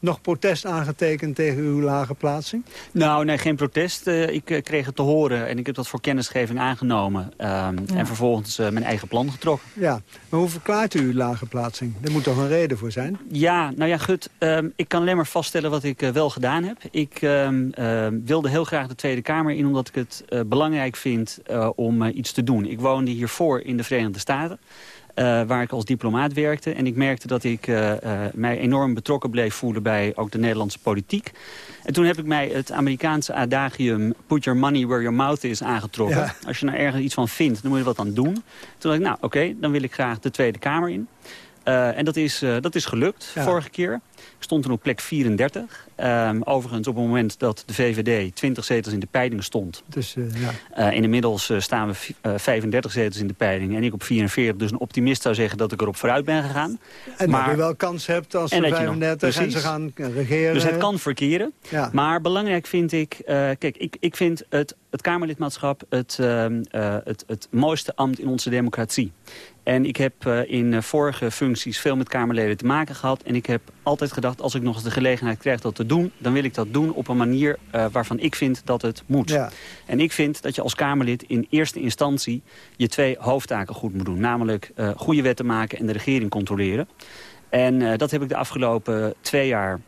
Nog protest aangetekend tegen uw lage plaatsing? Nou, nee, geen protest. Eh, ik eh, kreeg het te horen en ik heb dat voor kennisgeving aangenomen. Ehm, Ja. En vervolgens eh, mijn eigen plan getrokken. Ja, maar hoe verklaart u uw lage plaatsing? Er moet toch een reden voor zijn? Ja, nou ja, goed. ehm, ik kan alleen maar vaststellen wat ik wel gedaan heb. Ik ehm, wilde heel graag de Tweede Kamer in... omdat ik het belangrijk vind om iets te doen. Ik woonde hiervoor in de Verenigde Staten. Eh, waar ik als diplomaat werkte. En ik merkte dat ik eh, eh, mij enorm betrokken bleef voelen... bij ook de Nederlandse politiek. En toen heb ik mij het Amerikaanse adagium... put your money where your mouth is aangetrokken. Ja. Als je nou ergens iets van vindt, dan moet je wat aan doen. Toen dacht ik, nou oké, dan wil ik graag de Tweede Kamer in. En dat is, dat is gelukt Ja. vorige keer. Ik stond toen op plek 34. Ehm, overigens op het moment dat de VVD 20 zetels in de peiling stond. Dus, eh, ja. En inmiddels eh, staan we vi- eh, 35 zetels in de peiling en ik op 44. Dus een optimist zou zeggen dat ik erop vooruit ben gegaan. En maar, dat u wel kans hebt als ze dat je nog- 35 en ze gaan regeren. Dus het kan verkeren. Ja. Maar belangrijk vind ik... kijk, ik, ik vind het, het Kamerlidmaatschap het, ehm, eh, het, het mooiste ambt in onze democratie. En ik heb in vorige functies veel met Kamerleden te maken gehad. En ik heb altijd gedacht, als ik nog eens de gelegenheid krijg dat te doen... dan wil ik dat doen op een manier eh, waarvan ik vind dat het moet. Ja. En ik vind dat je als Kamerlid in eerste instantie... je twee hoofdtaken goed moet doen. Namelijk eh, goede wetten maken en de regering controleren. En eh, dat heb ik de afgelopen twee jaar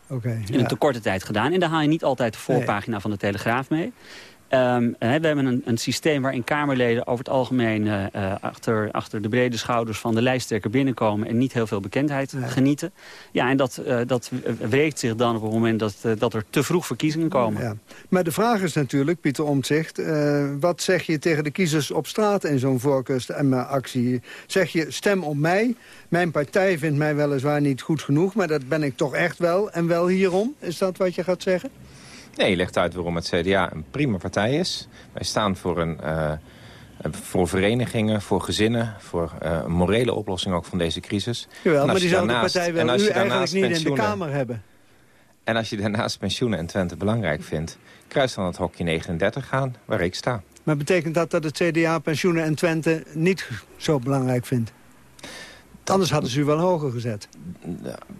in een te korte tijd gedaan. En daar haal je niet altijd de voorpagina van de Telegraaf mee. Ehm, eh, we hebben een, een systeem waarin Kamerleden over het algemeen eh, eh, achter, achter de brede schouders van de lijsttrekker binnenkomen en niet heel veel bekendheid genieten. Ja, en dat, eh, dat wreekt zich dan op het moment dat, dat er te vroeg verkiezingen komen. Ja. Maar de vraag is natuurlijk, Pieter Omtzigt... wat zeg je tegen de kiezers op straat in zo'n voorkeurstemactie? Zeg je, stem op mij. Mijn partij vindt mij weliswaar niet goed genoeg... maar dat ben ik toch echt wel. En wel hierom? Is dat wat je gaat zeggen? Nee, je legt uit waarom het CDA een prima partij is. Wij staan voor, een, eh, voor verenigingen, voor gezinnen... voor eh, een morele oplossing ook van deze crisis. Jawel, maar diezelfde daarnaast- partij wil u eigenlijk niet in de pensioenen- Kamer hebben. En als je daarnaast pensioenen en Twente belangrijk vindt... kruis dan het hokje 39 aan, waar ik sta. Maar betekent dat dat het CDA pensioenen en Twente niet zo belangrijk vindt? Anders hadden ze u wel hoger gezet.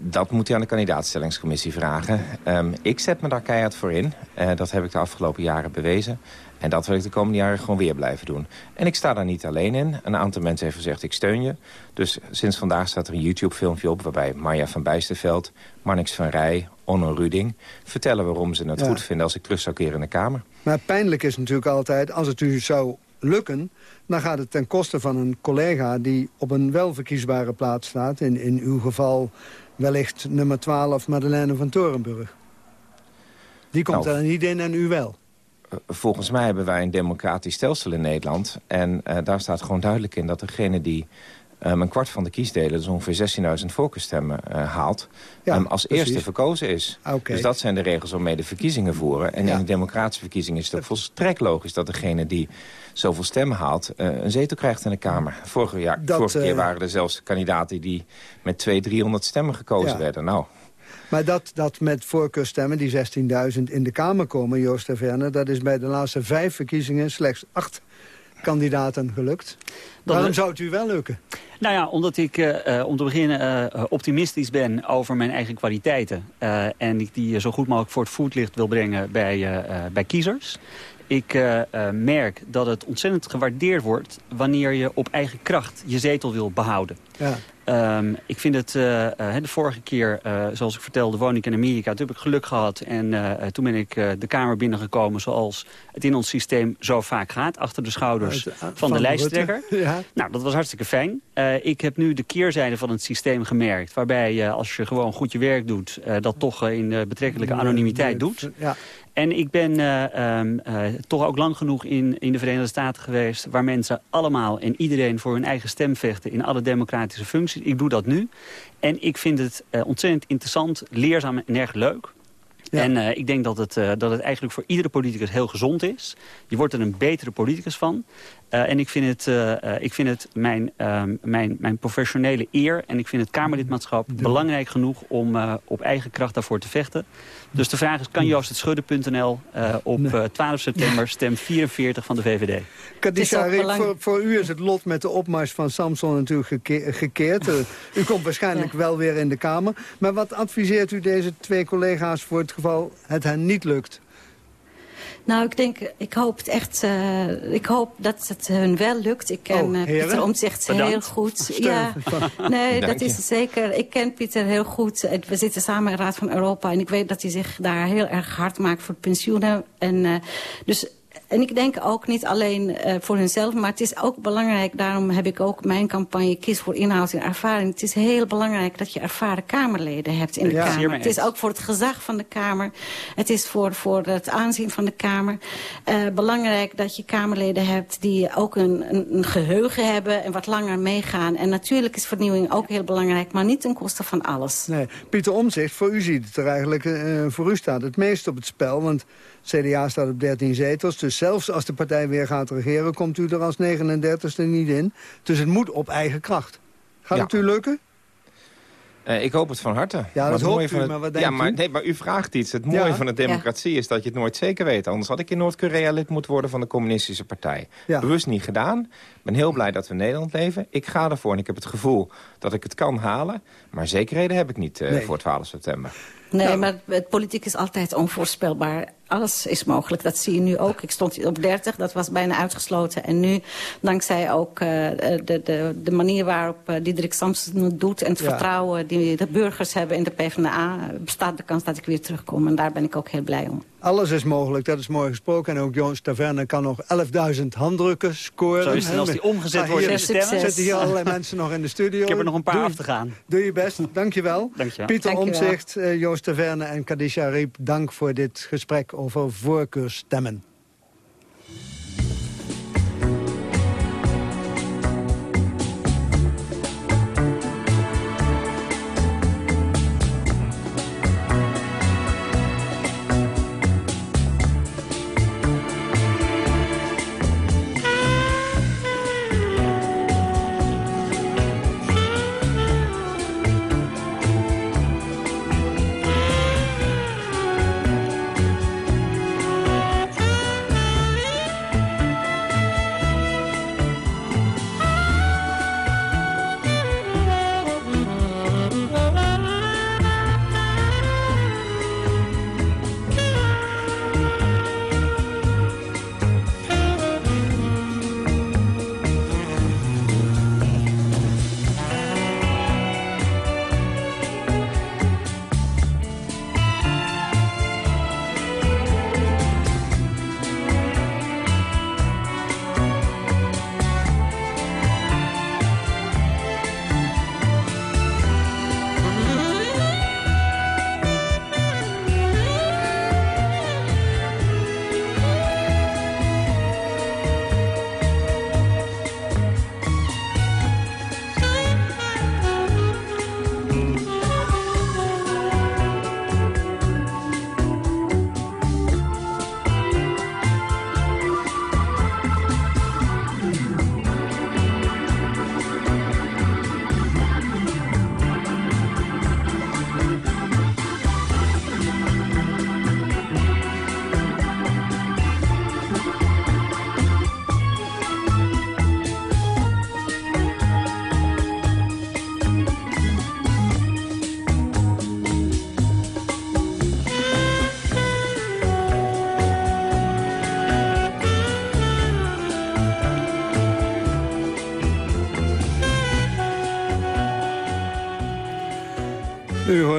Dat moet u aan de kandidaatstellingscommissie vragen. Ehm, ik zet me daar keihard voor in. Eh, dat heb ik de afgelopen jaren bewezen. En dat wil ik de komende jaren gewoon weer blijven doen. En ik sta daar niet alleen in. Een aantal mensen heeft gezegd, ik steun je. Dus sinds vandaag staat er een YouTube-filmpje op... waarbij Marja van Bijsterveld, Marnix van Rij, Onno Ruding... vertellen waarom ze het Ja. goed vinden als ik terug zou keren in de Kamer. Maar pijnlijk is natuurlijk altijd, als het u zou lukken... dan gaat het ten koste van een collega die op een welverkiesbare plaats staat. In, in uw geval wellicht nummer 12, Madeleine van Torenburg. Die komt Nou, er niet in en u wel. Eh, Volgens mij hebben wij een democratisch stelsel in Nederland. En eh, daar staat gewoon duidelijk in dat degene die ehm, een kwart van de kiesdelen... dus ongeveer 16.000 voorkeurstemmen eh, haalt... Ja, ehm, als precies. eerste verkozen is. Dus dat zijn de regels waarmee de verkiezingen voeren. En in de democratische verkiezingen is het ook volstrekt logisch... dat degene die zoveel stemmen haalt eh, een zetel krijgt in de Kamer. Vorige, jaar, Dat, vorige keer eh, waren er zelfs kandidaten... die met 200, 300 stemmen gekozen Ja. werden. Nou, Maar dat, dat met voorkeurstemmen, die 16.000 in de Kamer komen, Joost Taverne... dat is bij de laatste vijf verkiezingen slechts acht kandidaten gelukt. Waarom zou het u wel lukken? Nou ja, omdat ik eh, eh, om te beginnen eh, optimistisch ben over mijn eigen kwaliteiten. en ik die zo goed mogelijk voor het voetlicht wil brengen bij, bij kiezers. Ik merk dat het ontzettend gewaardeerd wordt wanneer je op eigen kracht je zetel wil behouden. Ja. Ehm, ik vind het, eh, eh, de vorige keer, eh, zoals ik vertelde, woon ik in Amerika. Toen heb ik geluk gehad en toen ben ik de Kamer binnengekomen zoals het in ons systeem zo vaak gaat. Achter de schouders Uit- van, van de lijsttrekker. Ja. Nou, dat was hartstikke fijn. Ik heb nu de keerzijde van het systeem gemerkt. Waarbij je, als je gewoon goed je werk doet, dat toch in betrekkelijke anonimiteit doet. Ja. En ik ben eh, ehm, eh, toch ook lang genoeg in, in de Verenigde Staten geweest... waar mensen allemaal en iedereen voor hun eigen stem vechten... in alle democratische functies. Ik doe dat nu. En ik vind het eh, ontzettend interessant, leerzaam en erg leuk. En ik denk dat het, dat het eigenlijk voor iedere politicus heel gezond is. Je wordt er een betere politicus van. Eh, en ik vind het, eh, eh, ik vind het mijn, ehm, mijn, mijn professionele eer... en ik vind het Kamerlidmaatschap belangrijk genoeg... om eh, op eigen kracht daarvoor te vechten. Dus de vraag is, kan Joost het Schudden.nl eh, op eh, 12 september stem 44 van de VVD? Kadisha belang- voor, voor u is het lot met de opmars van Samson natuurlijk geke- gekeerd. U komt waarschijnlijk wel weer in de Kamer. Maar wat adviseert u deze twee collega's voor het geval het hen niet lukt? Nou, ik denk, ik hoop het echt, eh, ik hoop dat het hun wel lukt. Ik ken Oh, eh? Pieter Omtzigt heel goed. Steun Ja, nee, Dank dat je. is zeker. Ik ken Pieter heel goed. We zitten samen in de Raad van Europa en ik weet dat hij zich daar heel erg hard maakt voor pensioenen. En, eh, dus en ik denk ook niet alleen eh, voor hunzelf, maar het is ook belangrijk... daarom heb ik ook mijn campagne Kies voor inhoud en ervaring. Het is heel belangrijk dat je ervaren Kamerleden hebt in de Ja, Kamer. Het is ook voor het gezag van de Kamer. Het is voor, voor het aanzien van de Kamer. Eh, belangrijk dat je Kamerleden hebt die ook een, een, een geheugen hebben... en wat langer meegaan. En natuurlijk is vernieuwing ook heel belangrijk, maar niet ten koste van alles. Nee, Pieter Omtzigt, voor u ziet het er eigenlijk... eh, voor u staat het meest op het spel, want CDA staat op 13 zetels. Dus zelfs als de partij weer gaat regeren... komt u er als 39ste niet in. Dus het moet op eigen kracht. Gaat Ja. het u lukken? Eh, ik hoop het van harte. Ja, Maar dat hoopt u, het- maar wat ja, denkt maar, u? Nee, maar u vraagt iets. Het mooie Ja. van de democratie is dat je het nooit zeker weet. Anders had ik in Noord-Korea lid moeten worden van de communistische partij. Ja. Bewust niet gedaan. Ik ben heel blij dat we in Nederland leven. Ik ga ervoor en ik heb het gevoel dat ik het kan halen. Maar zekerheden heb ik niet eh, Nee. voor 12 september. Nee, maar het politiek is altijd onvoorspelbaar. Alles is mogelijk, dat zie je nu ook. Ik stond op 30, dat was bijna uitgesloten. En nu, dankzij ook eh, de, de, de manier waarop uh, Diederik Samson het doet... en het Ja. vertrouwen die de burgers hebben in de PvdA... bestaat de kans dat ik weer terugkom. En daar ben ik ook heel blij om. Alles is mogelijk, dat is mooi gesproken. En ook Joost Taverne kan nog 11.000 handdrukken scoren. Zo is het, als die omgezet Ah, wordt in stemmen. Zitten hier allerlei mensen nog in de studio. Ik heb er nog een paar Doe- af te gaan. Doe je best, dankjewel. Dankjewel. Pieter Dankjewel. Omtzigt, eh, Joost Taverne en Kadisha Riep... dank voor dit gesprek over voorkeurstemmen.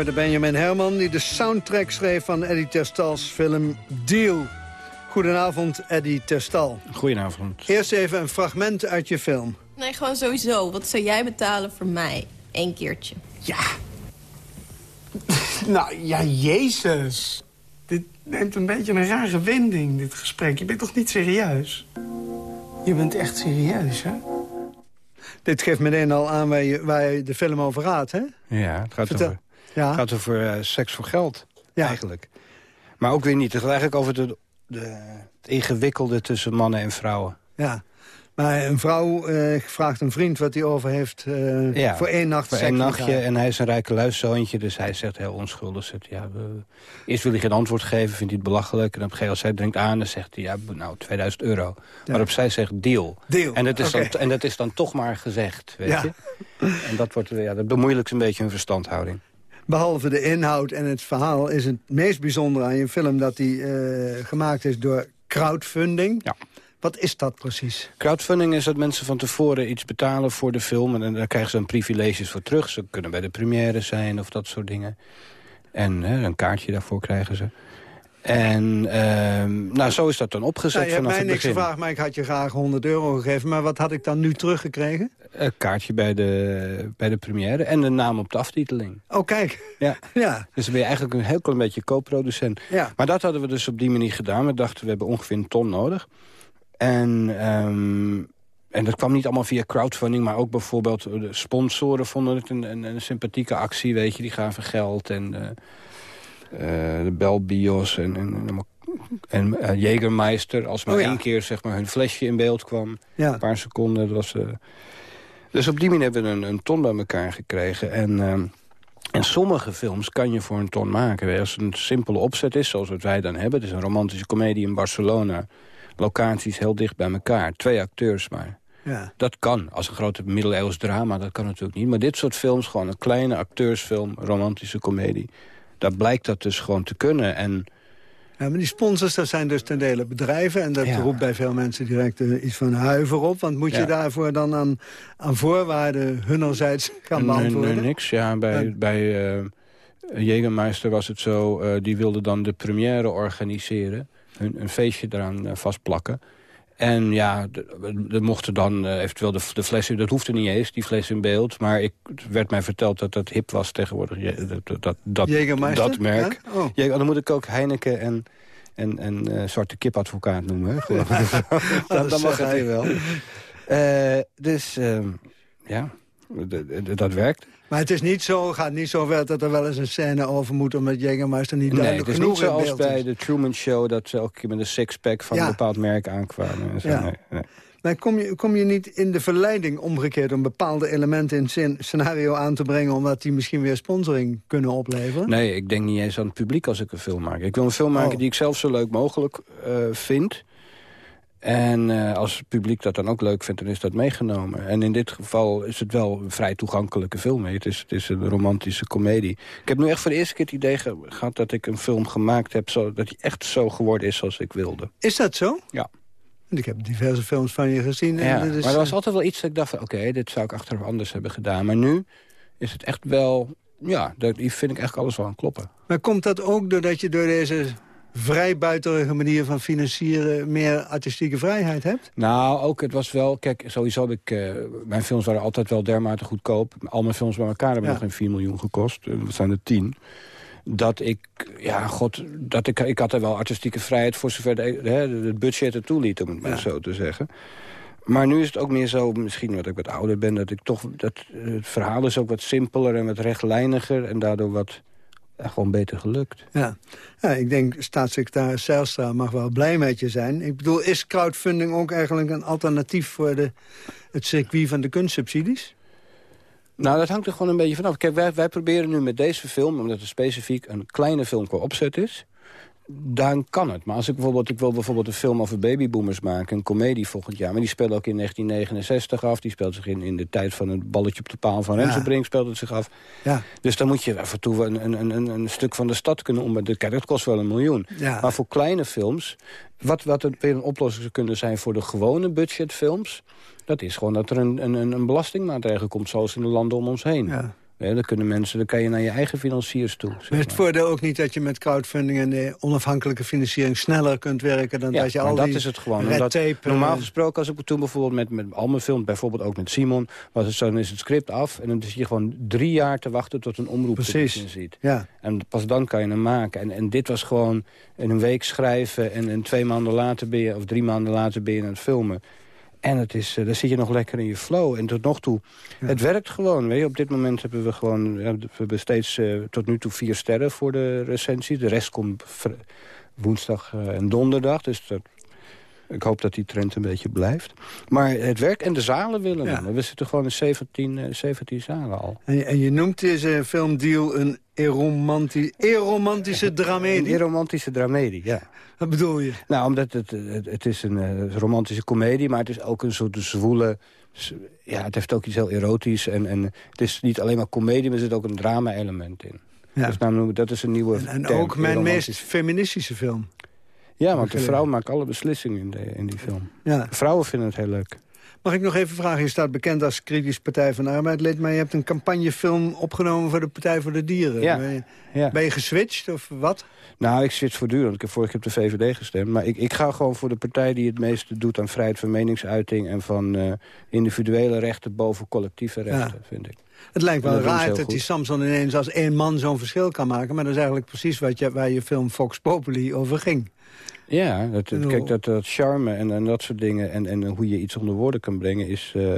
Hoorde Benjamin Herman die de soundtrack schreef van Eddie Terstals film Deal. Goedenavond, Eddie Terstal. Goedenavond. Eerst even een fragment uit je film. Nee, gewoon sowieso. Wat zou jij betalen voor mij? Eén keertje. Ja. nou, ja, Jezus. Dit neemt een beetje een rare wending, dit gesprek. Je bent toch niet serieus? Je bent echt serieus, hè? Dit geeft meteen al aan waar, je, waar je de film over gaat, hè? Ja, het gaat Vertel. over, Ja. het gaat over eh, seks voor geld, eigenlijk. Maar ook weer niet. Het gaat eigenlijk over de, de, het ingewikkelde tussen mannen en vrouwen. Ja. Maar een vrouw eh, vraagt een vriend wat hij over heeft eh, voor één nacht Voor één nachtje. En hij is een rijke luiszoontje, dus hij zegt heel onschuldig. Zegt, ja, we- eerst wil hij geen antwoord geven, vindt hij het belachelijk. En op een gegeven moment, drinkt aan, dan zegt hij, ja, nou, 2000 euro. Waarop zij zegt, deal. Deal, En dat, is dan, en dat is dan toch maar gezegd, weet Ja. je. En dat, wordt, ja, dat bemoeilijkt een beetje hun verstandhouding. Behalve de inhoud en het verhaal is het meest bijzondere aan je film... dat die eh, gemaakt is door crowdfunding. Ja. Wat is dat precies? Crowdfunding is dat mensen van tevoren iets betalen voor de film... en daar krijgen ze dan privileges voor terug. Ze kunnen bij de première zijn of dat soort dingen. En hè, een kaartje daarvoor krijgen ze. En ehm, nou, zo is dat dan opgezet Nou, je hebt vanaf mij niks begin. gevraagd, maar ik had je graag 100 euro gegeven. Maar wat had ik dan nu teruggekregen? Een kaartje bij de, bij de première en de naam op de aftiteling. Oh, kijk. Ja. ja. Dus dan ben je eigenlijk een heel klein beetje co-producent. Ja. Maar dat hadden we dus op die manier gedaan. We dachten, we hebben ongeveer een ton nodig. En, ehm, en dat kwam niet allemaal via crowdfunding... maar ook bijvoorbeeld de sponsoren vonden het een, een, een sympathieke actie. Weet je, die gaven geld en eh, eh, de Belbios en, en, en, en eh, Jägermeister... als maar Oh ja. één keer zeg maar, hun flesje in beeld kwam. Ja. Een paar seconden. Dat was, eh, dus op die manier hebben we een, een ton bij elkaar gekregen. En... ehm, en sommige films kan je voor een ton maken. Als het een simpele opzet is, zoals wat wij dan hebben. Het is een romantische komedie in Barcelona. Locaties heel dicht bij elkaar. Twee acteurs maar. Ja. Dat kan. Als een grote middeleeuws drama, dat kan natuurlijk niet. Maar dit soort films, gewoon een kleine acteursfilm, romantische komedie. Daar blijkt dat dus gewoon te kunnen. En Ja, maar die sponsors, dat zijn dus ten dele bedrijven. En dat Ja. roept bij veel mensen direct eh, iets van huiver op. Want moet je daarvoor dan aan, aan voorwaarden hunnerzijds gaan beantwoorden? Nee, niks. Ja, bij, En- bij Jägermeister was het zo... eh, die wilde dan de première organiseren. Een, een feestje eraan vastplakken. En ja, er mochten dan eh, eventueel de, de flessen... Dat hoefde niet eens, die fles in beeld. Maar ik, werd mij verteld dat dat hip was tegenwoordig. Ja, dat, dat, dat, dat, merk. Ja? Oh. Ja, dan moet ik ook Heineken en, en, en eh, Zwarte Kipadvocaat noemen. Hè? Gewoon. dan, dan mag het weer wel. Dus ja, dat werkt. Maar het is niet zo, gaat niet zo ver dat er wel eens een scène over moet... omdat Jägermeister niet Nee, duidelijk het is niet genoeg in zoals bij is. de Truman Show... dat ze elke keer met een sixpack van Ja. een bepaald merk aankwamen. En zo. Ja. Nee, nee. Maar kom je, kom je niet in de verleiding omgekeerd... om bepaalde elementen in het scen- scenario aan te brengen... omdat die misschien weer sponsoring kunnen opleveren? Nee, ik denk niet eens aan het publiek als ik een film maak. Ik wil een film maken Oh. die ik zelf zo leuk mogelijk eh, vind. En eh, als het publiek dat dan ook leuk vindt, dan is dat meegenomen. En in dit geval is het wel een vrij toegankelijke film. Het is, het is een romantische komedie. Ik heb nu echt voor de eerste keer het idee ge- gehad dat ik een film gemaakt heb... Zo, dat die echt zo geworden is zoals ik wilde. Is dat zo? Ja. Ik heb diverse films van je gezien. en Ja, is, maar er was eh, altijd wel iets dat ik dacht van... oké, dit zou ik achteraf anders hebben gedaan. Maar nu is het echt wel... Ja, die vind ik echt alles wel aan kloppen. Maar komt dat ook doordat je door deze vrij buitenige manier van financieren... meer artistieke vrijheid hebt? Nou, ook het was wel... Kijk, sowieso heb ik... eh, mijn films waren altijd wel dermate goedkoop. Al mijn films bij elkaar hebben Ja. nog geen 4 miljoen gekost. Eh, Dat zijn er 10. Dat ik... Ja, god... Dat ik, ik had er wel artistieke vrijheid voor zover de, hè, het budget het toeliet, om het maar zo te zeggen. Maar nu is het ook meer zo, misschien wat ik wat ouder ben... dat ik toch... Dat, het verhaal is ook wat simpeler en wat rechtlijniger... en daardoor wat gewoon beter gelukt. Ja. ja, ik denk staatssecretaris Zijlstra mag wel blij met je zijn. Ik bedoel, is crowdfunding ook eigenlijk een alternatief... voor de, het circuit van de kunstsubsidies? Nou, dat hangt er gewoon een beetje vanaf. Kijk, wij, wij proberen nu met deze film, omdat het specifiek een kleine film qua opzet is... dan kan het. Maar als ik bijvoorbeeld, ik wil bijvoorbeeld een film over babyboomers maken... een komedie volgend jaar, maar die speelt ook in 1969 af. Die speelt zich in, in de tijd van het balletje op de paal van Ja. Rensenbrink speelt het zich af. Ja. Dus dan moet je af en toe een, een, een, een stuk van de stad kunnen om. Kijk, dat kost wel een miljoen. Ja. Maar voor kleine films, wat, wat een, weer een oplossing zou kunnen zijn... voor de gewone budgetfilms... dat is gewoon dat er een, een, een belastingmaatregel komt... zoals in de landen om ons heen. Ja. Ja, dan kunnen mensen, dan kan je naar je eigen financiers toe. zeg Maar is het voordeel ook niet dat je met crowdfunding en eh, onafhankelijke financiering sneller kunt werken dan Ja, dat je al dat die is het gewoon. red tape, eh, normaal gesproken, als ik toen bijvoorbeeld met, met al mijn films, bijvoorbeeld ook met Simon, was het zo, dan is het script af en dan zit je gewoon drie jaar te wachten tot een omroep Precies. in ziet. Ja. En pas dan kan je hem maken. En, en dit was gewoon in een week schrijven en, en twee maanden later ben je, of drie maanden later ben je aan het filmen. En het is, eh, dan zit je nog lekker in je flow. En tot nog toe, het werkt gewoon. Weet je. Op dit moment hebben we gewoon ja, we hebben steeds eh, tot nu toe vier sterren voor de recensie. De rest komt woensdag eh, en donderdag. Dus dat, ik hoop dat die trend een beetje blijft. Maar het werkt en de zalen willen. We zitten gewoon in 17, eh, 17 zalen al. En, en je noemt deze filmdeal een eromanti eromantische Een dramedie. eromantische dramedie, ja. Wat bedoel je? Nou, omdat het, het, het is een eh, romantische komedie, maar het is ook een soort zwoele... Ja, het heeft ook iets heel erotisch. En, en het is niet alleen maar komedie, maar er zit ook een drama-element in. Ja. Dus namelijk, dat is een nieuwe En term, ook mijn meest feministische film. Ja, want de vrouw maakt alle beslissingen in, de, in die film. Ja. Vrouwen vinden het heel leuk. Mag ik nog even vragen? Je staat bekend als kritisch Partij van de Arbeid lid... maar je hebt een campagnefilm opgenomen voor de Partij voor de Dieren. Ja. Ben, je, Ja. ben je geswitcht of wat? Nou, ik zit voortdurend. Ik heb vorige keer op de VVD gestemd. Maar ik, ik ga gewoon voor de partij die het meeste doet aan vrijheid van meningsuiting... en van eh, individuele rechten boven collectieve rechten, vind ik. Het lijkt wel dat raar dat die. Samson ineens als één man zo'n verschil kan maken... maar dat is eigenlijk precies wat je, waar je film Fox Populi over ging. Ja, dat, bedoel- kijk, dat, dat charme en, en dat soort dingen... En, en hoe je iets onder woorden kan brengen is, eh,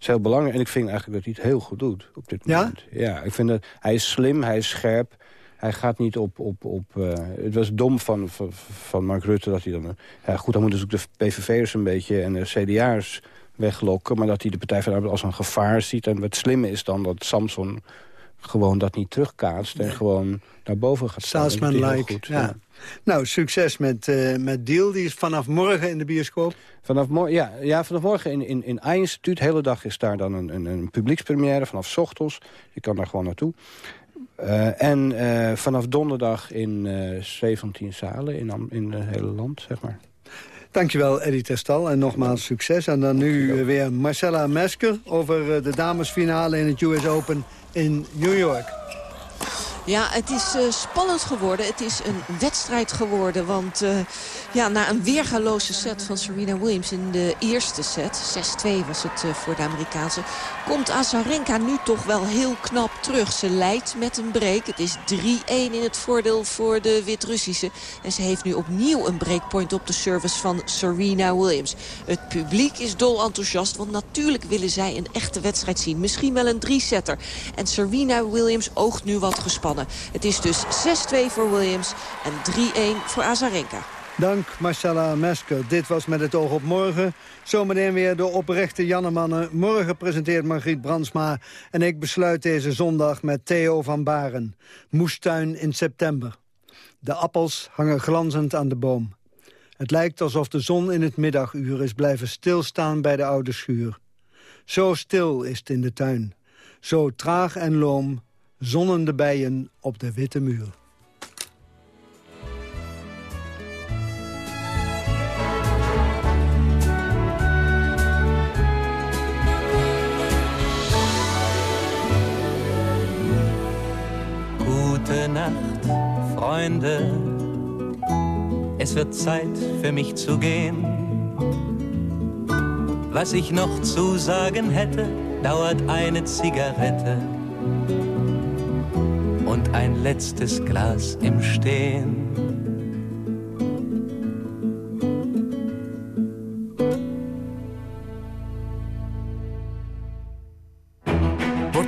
is heel belangrijk. En ik vind eigenlijk dat hij het heel goed doet op dit moment. Ja, ik vind dat hij is slim, hij is scherp. Hij gaat niet op... op, op eh, het was dom van, van, van Mark Rutte dat hij dan... eh, Ja, goed, dan moeten dus ook de PVV'ers een beetje en de CDA'ers weglokken... maar dat hij de Partij van de Arbeid als een gevaar ziet. En wat slimme is dan dat Samson gewoon dat niet terugkaatst... en gewoon naar boven gaat staan. Staatsmanlike. goed, Ja. Nou, succes met, eh, met Deal. Die is vanaf morgen in de bioscoop. Vanaf, mor ja, ja, vanaf morgen in, in, in I-instituut. De hele dag is daar dan een, een, een publiekspremière vanaf ochtends. Je kan daar gewoon naartoe. Eh, en eh, vanaf donderdag in eh 17 zalen in, in het hele land, zeg maar. Dankjewel, Eddie Testal. En nogmaals succes. En dan nu weer Marcella Mesker over de damesfinale in het US Open in New York. Ja, het is eh, spannend geworden. Het is een wedstrijd geworden. Want eh, ja, na een weergaloze set van Serena Williams in de eerste set... 6-2 was het eh, voor de Amerikaanse... komt Azarenka nu toch wel heel knap terug. Ze leidt met een break. Het is 3-1 in het voordeel voor de Wit-Russische. En ze heeft nu opnieuw een breakpoint op de service van Serena Williams. Het publiek is dol enthousiast. Want natuurlijk willen zij een echte wedstrijd zien. Misschien wel een drie-setter. En Serena Williams oogt nu wat gespannen. Het is dus 6-2 voor Williams en 3-1 voor Azarenka. Dank Marcella Mesker. Dit was Met het oog op morgen. Zometeen weer de oprechte Jannemannen. Morgen presenteert Margriet Brandsma. En ik besluit deze zondag met Theo van Baren. Moestuin in september. De appels hangen glanzend aan de boom. Het lijkt alsof de zon in het middaguur is blijven stilstaan bij de oude schuur. Zo stil is het in de tuin. Zo traag en loom zonnen de bijen op de witte muur. Gute Nacht, Freunde. Es wird Zeit für mich zu gehen. Was ich noch zu sagen hätte, dauert eine Zigarette ein letztes Glas im Stehen.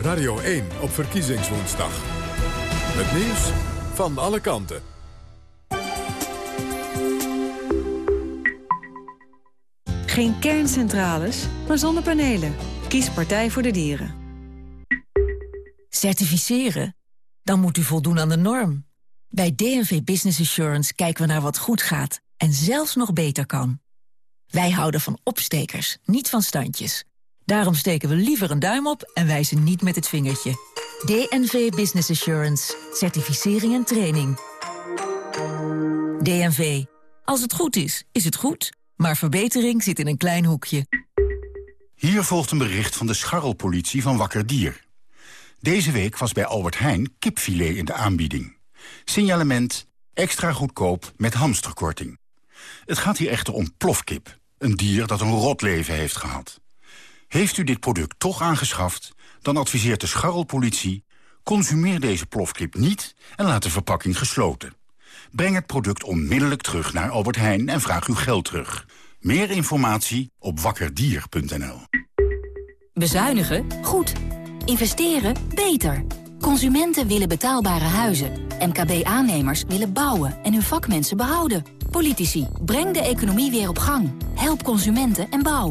Radio 1 op verkiezingswoensdag. Het nieuws van alle kanten. Geen kerncentrales, maar zonnepanelen. Kies Partij voor de Dieren. Certificeren? Dan moet u voldoen aan de norm. Bij DNV Business Assurance kijken we naar wat goed gaat en zelfs nog beter kan. Wij houden van opstekers, niet van standjes. Daarom steken we liever een duim op en wijzen niet met het vingertje. DNV Business Assurance. Certificering en training. DNV. Als het goed is, is het goed. Maar verbetering zit in een klein hoekje. Hier volgt een bericht van de scharrelpolitie van Wakker Dier. Deze week was bij Albert Heijn kipfilet in de aanbieding. Signalement extra goedkoop met hamsterkorting. Het gaat hier echter om plofkip. Een dier dat een rot leven heeft gehad. Heeft u dit product toch aangeschaft, dan adviseert de scharrelpolitie... consumeer deze plofkip niet en laat de verpakking gesloten. Breng het product onmiddellijk terug naar Albert Heijn en vraag uw geld terug. Meer informatie op wakkerdier.nl. Bezuinigen? Goed. Investeren? Beter. Consumenten willen betaalbare huizen. MKB-aannemers willen bouwen en hun vakmensen behouden. Politici, breng de economie weer op gang. Help consumenten en bouw.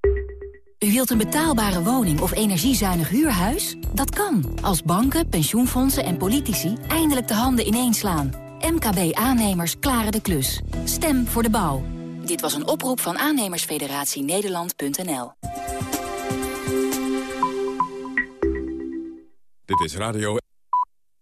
U wilt een betaalbare woning of energiezuinig huurhuis? Dat kan, als banken, pensioenfondsen en politici eindelijk de handen ineenslaan. MKB-aannemers klaren de klus. Stem voor de bouw. Dit was een oproep van aannemersfederatie Nederland.nl. Dit is Radio